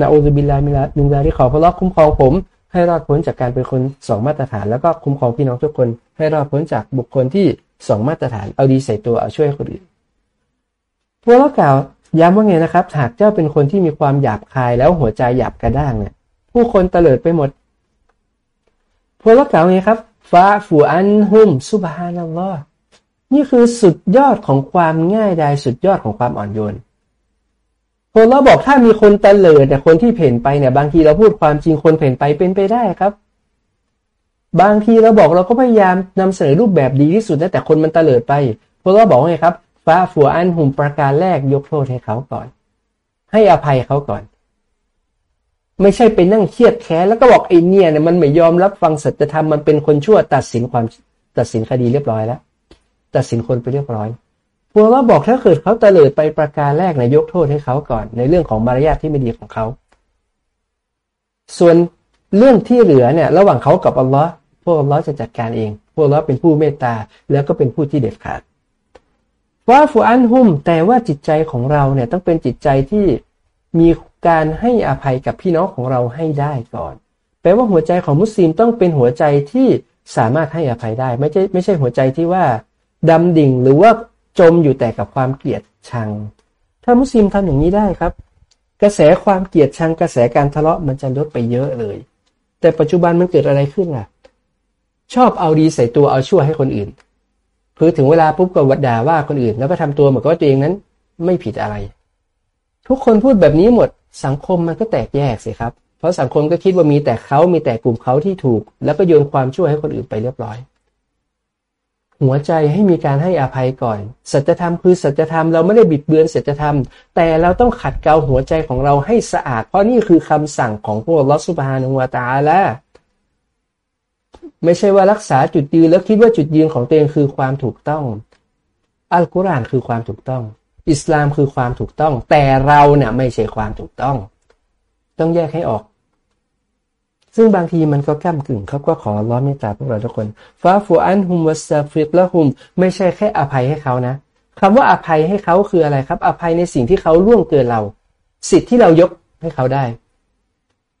นะอูซุบิลลามิลามินซาที่ขอพระลอคุ้มครองผม ให้รอดพ้นจากการเป็นคนสองมาตรฐาน แล้วก็คุ้มครองพี่น้องทุกคน ให้รอดพ้นจากบุคคลที่สองมาตรฐาน เอาดีใส่ตัวเอาช่วยคนอื่นพวกเรากล่าวย้ำว่าไงนะครับ หากเจ้าเป็นคนที่มีความหยาบคายแล้วหัวใจหยาบกระด้างเนี่ยผู้คนเตลิดไปหมด พวกเรากล่าวไงครับฟาฟูอันฮุมซุบฮานัลลอฮ์นี่คือสุดยอดของความง่ายดายสุดยอดของความอ่อนโยนคนเราบอกถ้ามีคนตะเลิดแต่คนที่เพ่นไปเนี่ย บางทีเราพูดความจริงคนเพ่นไปเป็นไปได้ครับ บางทีเราบอกเราก็พยายามนำเสนอรูปแบบดีที่สุดนะแต่คนมันตะเลิดไปพวกเราบอกไงครับฟ้าฝัวอันหุมประการแรกยกโทษให้เขาก่อน ให้อภัยเขาก่อน ไม่ใช่ไปนั่งเครียดแค้นแล้วก็บอกไอ้เนี่ยเนี่ยมันไม่ยอมรับฟังสัจธรรมมันเป็นคนชั่วตัดสินความตัดสินคดีเรียบร้อยแล้ว ตัดสินคนไปเรียบร้อยพวกเราบอกถ้าเกิดเขาเตลิดไปประการแรกนะยกโทษให้เขาก่อน ในเรื่องของมารยาทที่ไม่ดีของเขา ส่วนเรื่องที่เหลือเนี่ย ระหว่างเขากับอัลลอฮ์พวกอัลลอฮ์จะจัดการเอง พวกเราเป็นผู้เมตตาแล้วก็เป็นผู้ที่เด็ดขาดว่าฟูอันหุมแต่ว่าจิตใจของเราเนี่ยต้องเป็นจิตใจที่มี การให้อภัยกับพี่น้องของเราให้ได้ก่อน แปลว่าหัวใจของมุสลิมต้องเป็นหัวใจที่สามารถให้อภัยได้ ไม่ใช่ไม่ใช่หัวใจที่ว่าดำดิ่งหรือว่าจมอยู่แต่กับความเกลียดชัง ถ้ามุสลิมทำอย่างนี้ได้ครับ กระแสความเกลียดชังกระแสการทะเลาะมันจะลดไปเยอะเลย แต่ปัจจุบันมันเกิดอะไรขึ้นล่ะ ชอบเอาดีใส่ตัวเอาชั่วให้คนอื่นคือถึงเวลาปุ๊บก็วัดด่าว่าคนอื่น แล้วก็ทำตัวเหมือนกับว่าตัวเองนั้น ไม่ผิดอะไร ทุกคนพูดแบบนี้หมด สังคมมันก็แตกแยกสิครับ เพราะสังคมก็คิดว่ามีแต่เขามีแต่กลุ่มเขาที่ถูก แล้วก็โยนความชั่วให้คนอื่นไปเรียบร้อย หัวใจให้มีการให้อภัยก่อน สัจธรรมคือสัจธรรมเราไม่ได้บิดเบือนสัจธรรม แต่เราต้องขัดเกลาหัวใจของเราให้สะอาด เพราะนี่คือคำสั่งของพวกลอสุบฮานุวาตาละไม่ใช่ว่ารักษาจุดยืนแล้วคิดว่าจุดยืนของตัวเองคือความถูกต้อง อัลกุรอานคือความถูกต้อง อิสลามคือความถูกต้อง แต่เราเนี่ยไม่ใช่ความถูกต้อง ต้องแยกให้ออก ซึ่งบางทีมันก็ก้ากึ่งเขาก็ขอร้อนเมตตาพวกเราทุกคนฟาฟูอันฮุมวัสฟิตละฮุม ไม่ใช่แค่อภัยให้เขานะคำว่าอภัยให้เขาคืออะไรครับ อภัยในสิ่งที่เขาล่วงเกินเรา สิทธิ์ที่เรายกให้เขาได้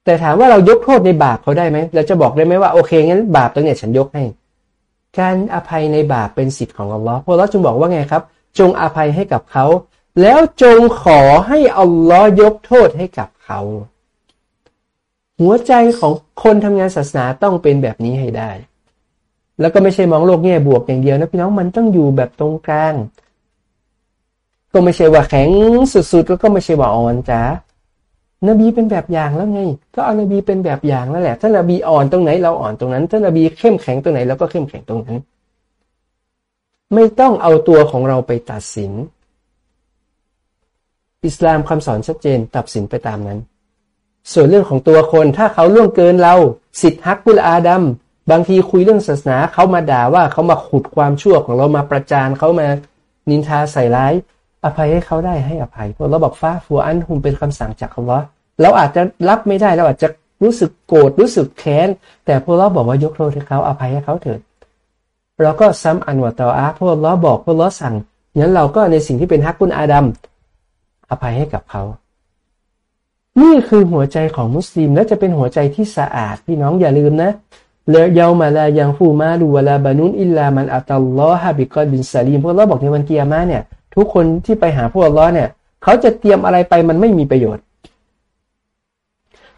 แต่ถามว่าเรายกโทษในบาปเขาได้ไหมเราจะบอกได้ไหมว่าโอเคงั้นบาปตรงเนี้ยฉันยกให้ การอภัยในบาปเป็นสิทธิ์ของอัลลอฮ์พวกเราจึงบอกว่าไงครับ จงอภัยให้กับเขา แล้วจงขอให้อัลลอฮ์ยกโทษให้กับเขา หัวใจของคนทำงานศาสนาต้องเป็นแบบนี้ให้ได้ แล้วก็ไม่ใช่มองโลกแง่บวกอย่างเดียวนะพี่น้องมันต้องอยู่แบบตรงกลาง ก็ไม่ใช่ว่าแข็งสุดๆแล้วก็ไม่ใช่ว่าอ่อนจ้านบีเป็นแบบอย่างแล้วไง ก็เอานบีเป็นแบบอย่างแล้วแหละ ถ้านบีอ่อนตรงไหนเราอ่อนตรงนั้น ถ้านบีเข้มแข็งตรงไหนเราก็เข้มแข็งตรงนั้น ไม่ต้องเอาตัวของเราไปตัดสิน อิสลามคำสอนชัดเจนตัดสินไปตามนั้น ส่วนเรื่องของตัวคนถ้าเขาล่วงเกินเราสิทธิฮักกุลอาดัมบางทีคุยเรื่องศาสนาเขามาด่าว่าเขามาขุดความชั่วของเรามาประจานเขามานินทาใส่ร้าย อภัยให้เขาได้ให้อภัยเพราะเราบอกฟ้าฟัวอันหุมเป็นคำสั่งจากอัลลอฮ์เราอาจจะรับไม่ได้เราอาจจะรู้สึกโกรธรู้สึกแค้น แต่พวกเราบอกว่ายกโทษให้เขาอภัยให้เขาเถิด เราก็ซ้ำอันวตออาพวกเราบอกพวกเราสั่งงั้นเราก็ในสิ่งที่เป็นฮักกุลอาดัมอภัยให้กับเขา นี่คือหัวใจของมุสลิมและจะเป็นหัวใจที่สะอาดพี่น้องอย่าลืมนะเลเยามาลายังฟูมาดูวลาบานุนอิลลามันอัตัลลอฮะบิกอบินซาลีมพวกเราบอกในวันเกียร์มาเนี่ยทุกคนที่ไปหาพวกเราเนี่ย เขาจะเตรียมอะไรไปมันไม่มีประโยชน์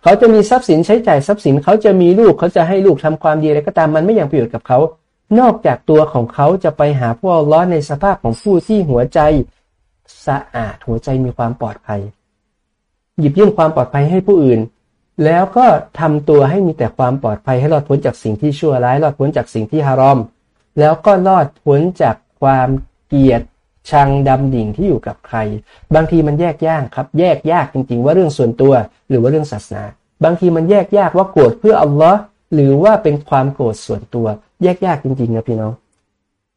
เขาจะมีทรัพย์สินใช้จ่ายทรัพย์สิน เขาจะมีลูกเขาจะให้ลูกทำความดีอะไรก็ตามมันไม่อย่างประโยชน์กับเขา นอกจากตัวของเขาจะไปหาพวกเราในสภาพของผู้ที่หัวใจสะอาดหัวใจมีความปลอดภัย หยิบยื่นความปลอดภัยให้ผู้อื่น แล้วก็ทำตัวให้มีแต่ความปลอดภัยให้รอดพ้นจากสิ่งที่ชั่วร้ายรอดพ้นจากสิ่งที่ฮารอม แล้วก็รอดพ้นจากความเกลียดชังดำดิ่งที่อยู่กับใคร บางทีมันแยกยากครับ แยกยากจริงๆ ว่าเรื่องส่วนตัวหรือว่าเรื่องศาสนา บางทีมันแยกยากว่าโกรธเพื่ออัลลอฮ์หรือว่าเป็นความโกรธส่วนตัว แยกยากจริงๆนะพี่น้อง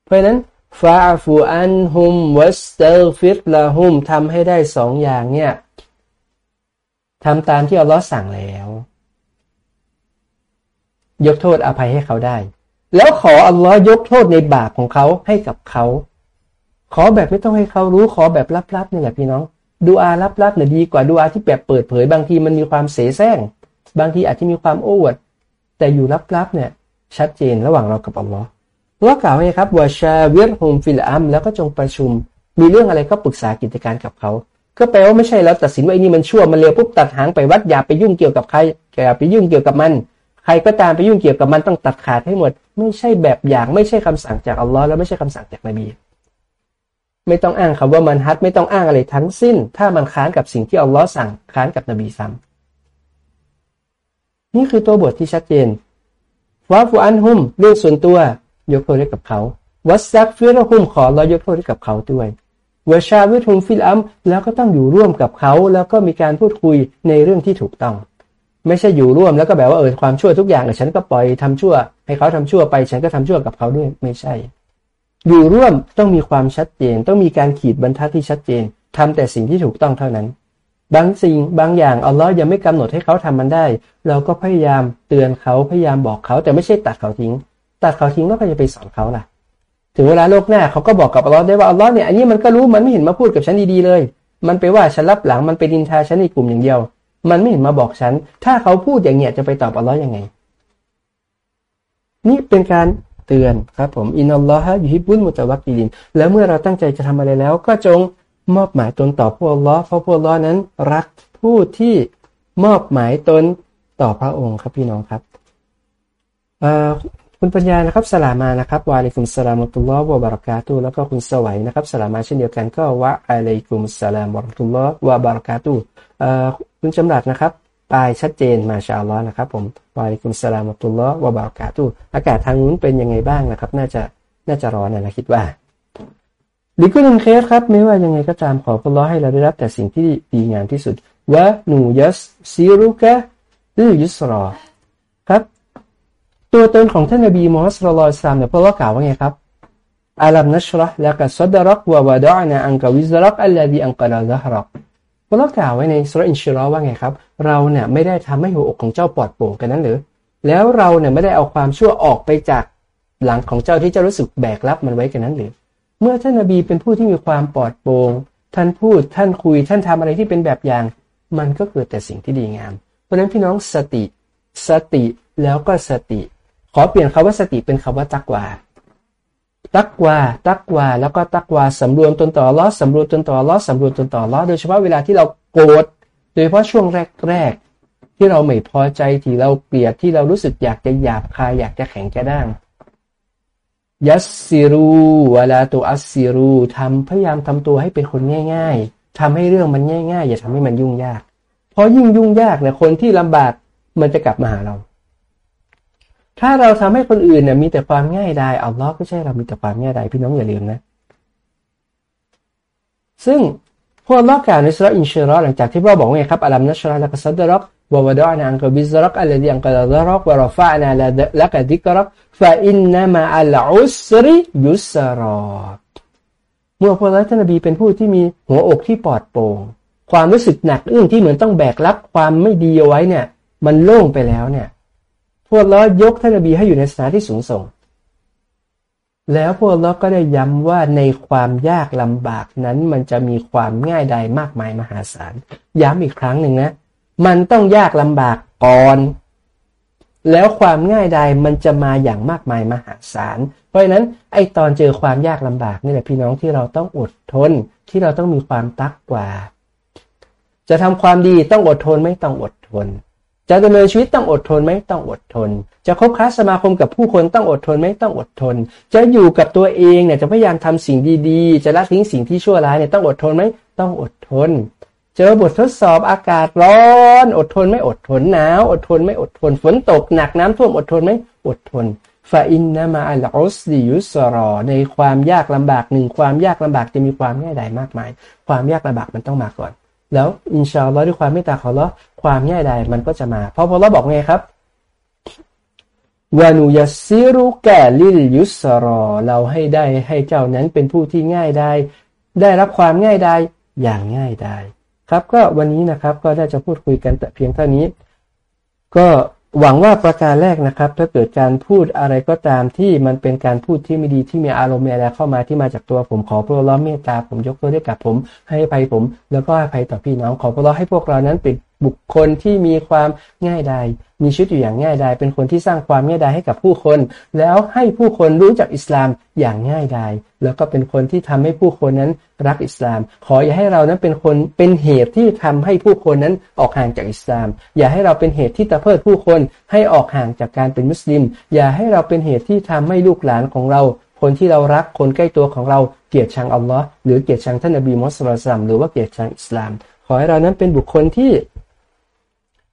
เพราะฉะนั้นฟาฟูอันฮุมวัสเตอร์ฟิตละฮุมทำให้ได้สองอย่างเนี่ยทำตามที่อัลลอฮ์สั่งแล้ว ยกโทษอภัยให้เขาได้ แล้วขออัลลอฮ์ยกโทษในบาปของเขาให้กับเขา ขอแบบไม่ต้องให้เขารู้ขอแบบลับๆนี่แหละพี่น้อง ดูอาลับๆเนี่ยดีกว่าดูอาที่แบบเปิดเผย บางทีมันมีความเสแสร้ง บางทีอาจจะมีความโอ้อวด แต่อยู่ลับๆเนี่ย ชัดเจนระหว่างเรากับอัลลอฮ์ว่ากล่าวไงครับวาชาเวรฮุมฟิลอัมแล้วก็จงประชุม มีเรื่องอะไรก็ปรึกษากิจการกับเขา ก็แปลว่าไม่ใช่แล้วตัดสินว่าไอ้นี่มันชั่วมันเลวปุ๊บตัดหางไปวัดอย่าไปยุ่งเกี่ยวกับใครอย่าไปยุ่งเกี่ยวกับมัน ใครก็ตามไปยุ่งเกี่ยวกับมันต้องตัดขาดให้หมด ไม่ใช่แบบอย่างไม่ใช่คำสั่งจากอัลลอฮ์แล้วไม่ใช่คำสั่งจากนบีไม่ต้องอ้างคำว่าمنهجไม่ต้องอ้างอะไรทั้งสิ้น ถ้ามันค้านกับสิ่งที่อัลลอฮ์สั่งค้านกับนบีซ้ำนี่คือตัวบทที่ชัดเจน فاعف عنهمเรื่องส่วนตัว ยกโทษให้กับเขา واستغفر لهم ขออัลลอฮ์ยกโทษให้กับเขาด้วยوشاورهم في الأمرแล้วก็ต้องอยู่ร่วมกับเขา แล้วก็มีการพูดคุยในเรื่องที่ถูกต้อง ไม่ใช่อยู่ร่วมแล้วก็แบบว่าเออความชั่วทุกอย่างฉันก็ปล่อยทำชั่ว ให้เขาทำชั่วไปฉันก็ทำชั่วกับเขาด้วยไม่ใช่ อยู่ร่วมต้องมีความชัดเจน ต้องมีการขีดบรรทัดที่ชัดเจนทำแต่สิ่งที่ถูกต้องเท่านั้น บางสิ่งบางอย่างอัลลอฮ์ยังไม่กำหนดให้เขาทำมันได้ เราก็พยายามเตือนเขาพยายามบอกเขา แต่ไม่ใช่ตัดเขาทิ้ง ตัดเขาทิ้งแล้วก็จะไปสอนเขาล่ะ ถึงเวลาโลกหน้าเขาก็บอกกับอัลลอฮ์ได้ว่าอัลลอฮ์เนี่ยอันนี้มันก็รู้มันไม่เห็นมาพูดกับฉันดีๆเลย มันไปว่าฉันรับหลังมันไปดินทาฉันในกลุ่มอย่างเดียว มันไม่เห็นมาบอกฉัน ถ้าเขาพูดอย่างเงี้ยจะไปตอบอัลลอฮ์ยังไง นี่เป็นการเตือนครับผมอินนัลลอฮะยูฮิบุนมุตะวักกินแล้วเมื่อเราตั้งใจจะทำอะไรแล้ว ก็จง มอบหมายตนต่อพวกอัลลอฮ์เพราะพวกอัลลอฮ์นั้นรักผู้ที่มอบหมายตนต่อพระองค์ครับพี่น้องครับคุณปัญญานะครับสลามานะครับวาลิคุมสลามุตุลลอฮ์วะบารักาตุแล้วก็คุณสวัยนะครับสลามาเช่นเดียวกันก็วะอะลัยกุมสลามวะรัตุลลอฮ์วะบารักาตุคุณจำรัดนะครับปลายชัดเจนมาชาอัลลอฮ์นะครับผมวาลิคุมสลามุตุลลอฮ์วะบารักาตุอากาศทางนู้นเป็นยังไงบ้างนะครับ น่าจะน่าจะร้อนนะคิดว่า ดิกุนเคสครับ ไม่ว่ายังไงก็ตามขอพระลอให้เราได้รับแต่สิ่งที่ดีงามที่สุดวะนูยัสซีรุกะหรือยุสรอครับ ตัวตนของท่านนบีมูฮัมมัดสุลลัลสามเนี่ยพระกล่าวว่าไงครับอาลัมนัชรห์และกัสดรักวะวะดะนะอังกวิซรักอัลลดีอังกะลาซะรักพระกล่าวไว้ในสุรอินชิรอว่าไงครับ เราเนี่ยไม่ได้ทำให้หัวอกของเจ้าปลอดโปร่งกันนั้นหรือแล้วเราเนี่ยไม่ได้เอาความชั่วออกไปจากหลังของเจ้าที่เจะรู้สึกแบกรับมันไว้กันนั้นหรือ เมื่อท่านนบีเป็นผู้ที่มีความปลอดโปร่งท่านพูดท่านคุยท่านทำอะไรที่เป็นแบบอย่าง มันก็เกิดแต่สิ่งที่ดีงาม เพราะนั้นพี่น้องสติ สติแล้วก็สติ ขอเปลี่ยนคาว่าสติเป็นคาว่าตักวาตักวาตักวาแล้วก็ตักวาสำรวมตนต่อล้อสำรวมตนต่อล้อสำรวมตนต่อล้อโดยเฉพาะเวลาที่เราโกรธโดยเฉพาะช่วงแรกๆที่เราไม่พอใจที่เราเกลียดที่เรารู้สึกอยากจะหยาบคายอยากจะแข็งจะด้าง ยัสซิรูเวลาตัวอัสซิรูทำพยายามทำตัวให้เป็นคนง่าย ๆทำให้เรื่องมันง่ายๆ อย่าทำให้มันยุ่งยาก เพราะยิ่งยุ่งยากเนี่ยคนที่ลำบากมันจะกลับมาหาเรา ถ้าเราทำให้คนอื่นเนี่ยมีแต่ความง่ายดายอัลลอฮ์ก็ใช่เรามีแต่ความง่ายดายพี่น้องอย่าลืมนะ ซึ่งพวกล็อกกล่าวในสุรอินชิรอหลังจากที่พ่อบอกไงครับอัลลัมนัชรัลกัสดรักวะวะดะนาอังกบิซรักอัลลดีอังกดรัก วะรฟะนาละกดิกรักฟะอินนามาอัลอุสริยุสรอเมื่อพวกท่านนบีเป็นผู้ที่มีหัวอกที่ปลอดโปร่งความรู้สึกหนักอึ้งที่เหมือนต้องแบกรับความไม่ดีเอาไว้เนี่ย มันโล่งไปแล้วเนี่ยพวกเรายกท่านนบีให้อยู่ในสถานที่สูงส่ง แล้วพวกเราก็ได้ย้ำว่าในความยากลำบากนั้นมันจะมีความง่ายใดมากมายมหาศาล ย้ำอีกครั้งหนึ่งนะ มันต้องยากลำบากก่อน แล้วความง่ายใดมันจะมาอย่างมากมายมหาศาล เพราะฉะนั้นไอตอนเจอความยากลำบากนี่แหละพี่น้องที่เราต้องอดทนที่เราต้องมีความตักกว่า จะทำความดีต้องอดทนไม่ต้องอดทน จะดำเนินชีวิตต้องอดทนไหมต้องอดทน จะคบค้าสมาคมกับผู้คนต้องอดทนไหมต้องอดทน จะอยู่กับตัวเองเนี่ยจะพยายามทำสิ่งดีๆ จะละทิ้งสิ่งที่ชั่วร้ายเนี่ยต้องอดทนไหมต้องอดทน เจอบททดสอบอากาศร้อน อดทนไม่อดทนหนาว อดทนไม่อดทนฝนตกหนักน้ำท่วมอดทนไหมอดทนฟาอินนามาอัลอุสดิยุสรอ ในความยากลำบากหนึ่งความยากลำบากจะมีความง่ายดายมากมาย ความยากลำบากมันต้องมาก่อน แล้วอินชาอัลลอฮ์ด้วยความเมตตาของเราความง่ายดายมันก็จะมา เพราะพอเราบอกไงครับวานุยัสซิรุกะลิลยุสรอ เราให้ได้ให้เจ้านั้นเป็นผู้ที่ง่ายได้ ได้รับความง่ายได้อย่างง่ายได้ ครับก็วันนี้นะครับก็ได้จะพูดคุยกันแต่เพียงเท่านี้ ก็หวังว่าประการแรกนะครับ ถ้าเกิดการพูดอะไรก็ตามที่มันเป็นการพูดที่ไม่ดีที่มีอารมณ์อะไรเข้ามาที่มาจากตัวผมขอพระล้อเมตตาผมยกโทษให้กับผม ให้ภัยผม แล้วก็ให้ภัยต่อพี่น้องขอพระล้อให้พวกเรานั้นเป็น บุคคลที่มีความง่ายดายมีชีวิตอยู่อย่างง่ายดายเป็นคนที่สร้างความง่ายดายให้กับผู้คน แล้วให้ผู้คนรู้จักอิสลามอย่างง่ายดายแล้วก็เป็นคนที่ทำให้ผู้คนนั้นรักอิสลาม ขออย่าให้เรานั้นเป็นคนเป็นเหตุที่ทำให้ผู้คนนั้นออกห่างจากอิสลาม อย่าให้เราเป็นเหตุที่ตะเพิดผู้คนให้ออกห่างจากการเป็นมุสลิม อย่าให้เราเป็นเหตุที่ทำให้ลูกหลานของเราคนที่เรารักคนใกล้ตัวของเราเกลียดชังอัลลอฮ์หรือเกลียดชังท่านนบีมุสลิมหรือว่าเกลียดชังอิสลาม ขอให้เรานั้นเป็นบุคคลที่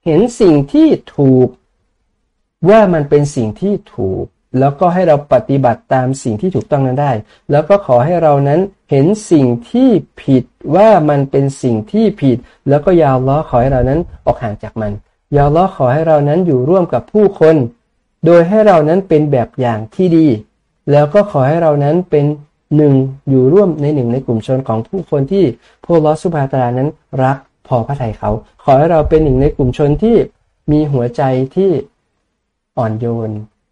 เห็นสิ่งที่ถูก ว่ามันเป็นสิ่งที่ถูก แล้วก็ให้เราปฏิบัติตามสิ่งที่ถูกต้องนั้นได้ แล้วก็ขอให้เรานั้นเห็นสิ่งที่ผิดว่ามันเป็นสิ่งที่ผิด แล้วก็ยาวล้อขอให้เรานั้นออกห่างจากมันยาวล้อขอให้เรานั้นอยู่ร่วมกับผู้คน โดยให้เรานั้นเป็นแบบอย่างที่ดี แล้วก็ขอให้เรานั้นเป็นหนึ่งอยู่ร่วมในหนึ่งในกลุ่มชนของผู้คนที่พวกลอสุภาตานั้นรัก พอพระทัยเขา ขอให้เราเป็นหนึ่งในกลุ่มชนที่มีหัวใจที่อ่อนโยน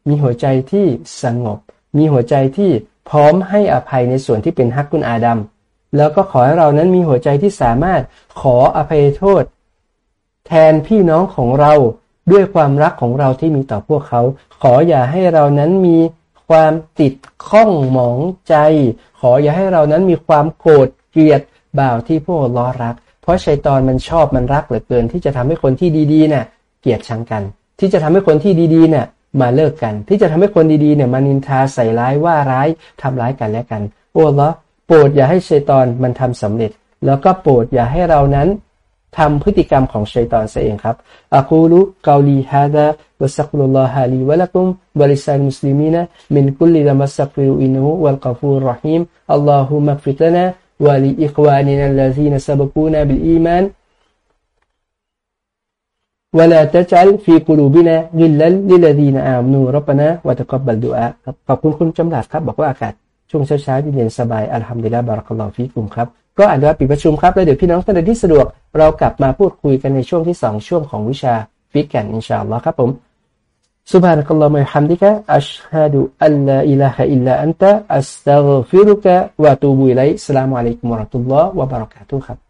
มีหัวใจที่สงบ มีหัวใจที่พร้อมให้อภัยในส่วนที่เป็นฮักกุนอาดัมแล้วก็ขอให้เรานั้นมีหัวใจที่สามารถขออภัยโทษ แทนพี่น้องของเราด้วยความรักของเราที่มีต่อพวกเขา ขออย่าให้เรานั้นมีความติดข้องหมองใจ ขออย่าให้เรานั้นมีความโกรธเกลียดบ่าวที่พวกล้อรัก ราะชัยตอนมันชอบมันรักเหลือเกิน ที่จะทำให้คนที่ดีๆเนะ่ยเกลียดชังกัน ที่จะทำให้คนที่ดีๆเนี่ยมาเลิกกัน ที่จะทำให้คนดีๆเนี่ยมานินทาใส่ร้ายว่าร้ายทำร้ายกันและกัน โอ้ละโปรดอย่าให้ชัยตอนมันทำสำเร็จ แล้วก็โปรดอย่าให้เรานั้นทำพฤติกรรมของชัยตอนเสียเองครับอักูลุกาลีฮาดะวะสักุลลอฮะลีวะลักุมบริษัทมุสลิมีนะมินคุลิลามัสซักฟิรุอินหูวัลกาฟูรรหิมอัลลอฮุมะฟิตนะ วะลีอิควานินัลลซีนซับกูนะบิลอีมาน ولا تجعل في قلوبنا غلا للذين آمنوا ربنا وتقبل دعاء ขอบคุณคุณจำหลัดครับบอกว่าอากาศช่วงเช้าๆเย็นสบายอัลฮัมดุลิลลาบารักัลลอฮฟิกุมครับก็อ่านว่าปิดประชุมครับแล้วเดี๋ยวพี่น้องท่านใดที่สะดวกเรากลับมาพูดคุยกันในช่วงที่สองช่วงของวิชาฟิกกันอินชาอัลลอฮ์ครับผม Subhanakallahumma hamdika asyhadu an la ilaha illa anta astaghfiruka wa atubu ilaik. Assalamualaikum warahmatullahi wabarakatuh.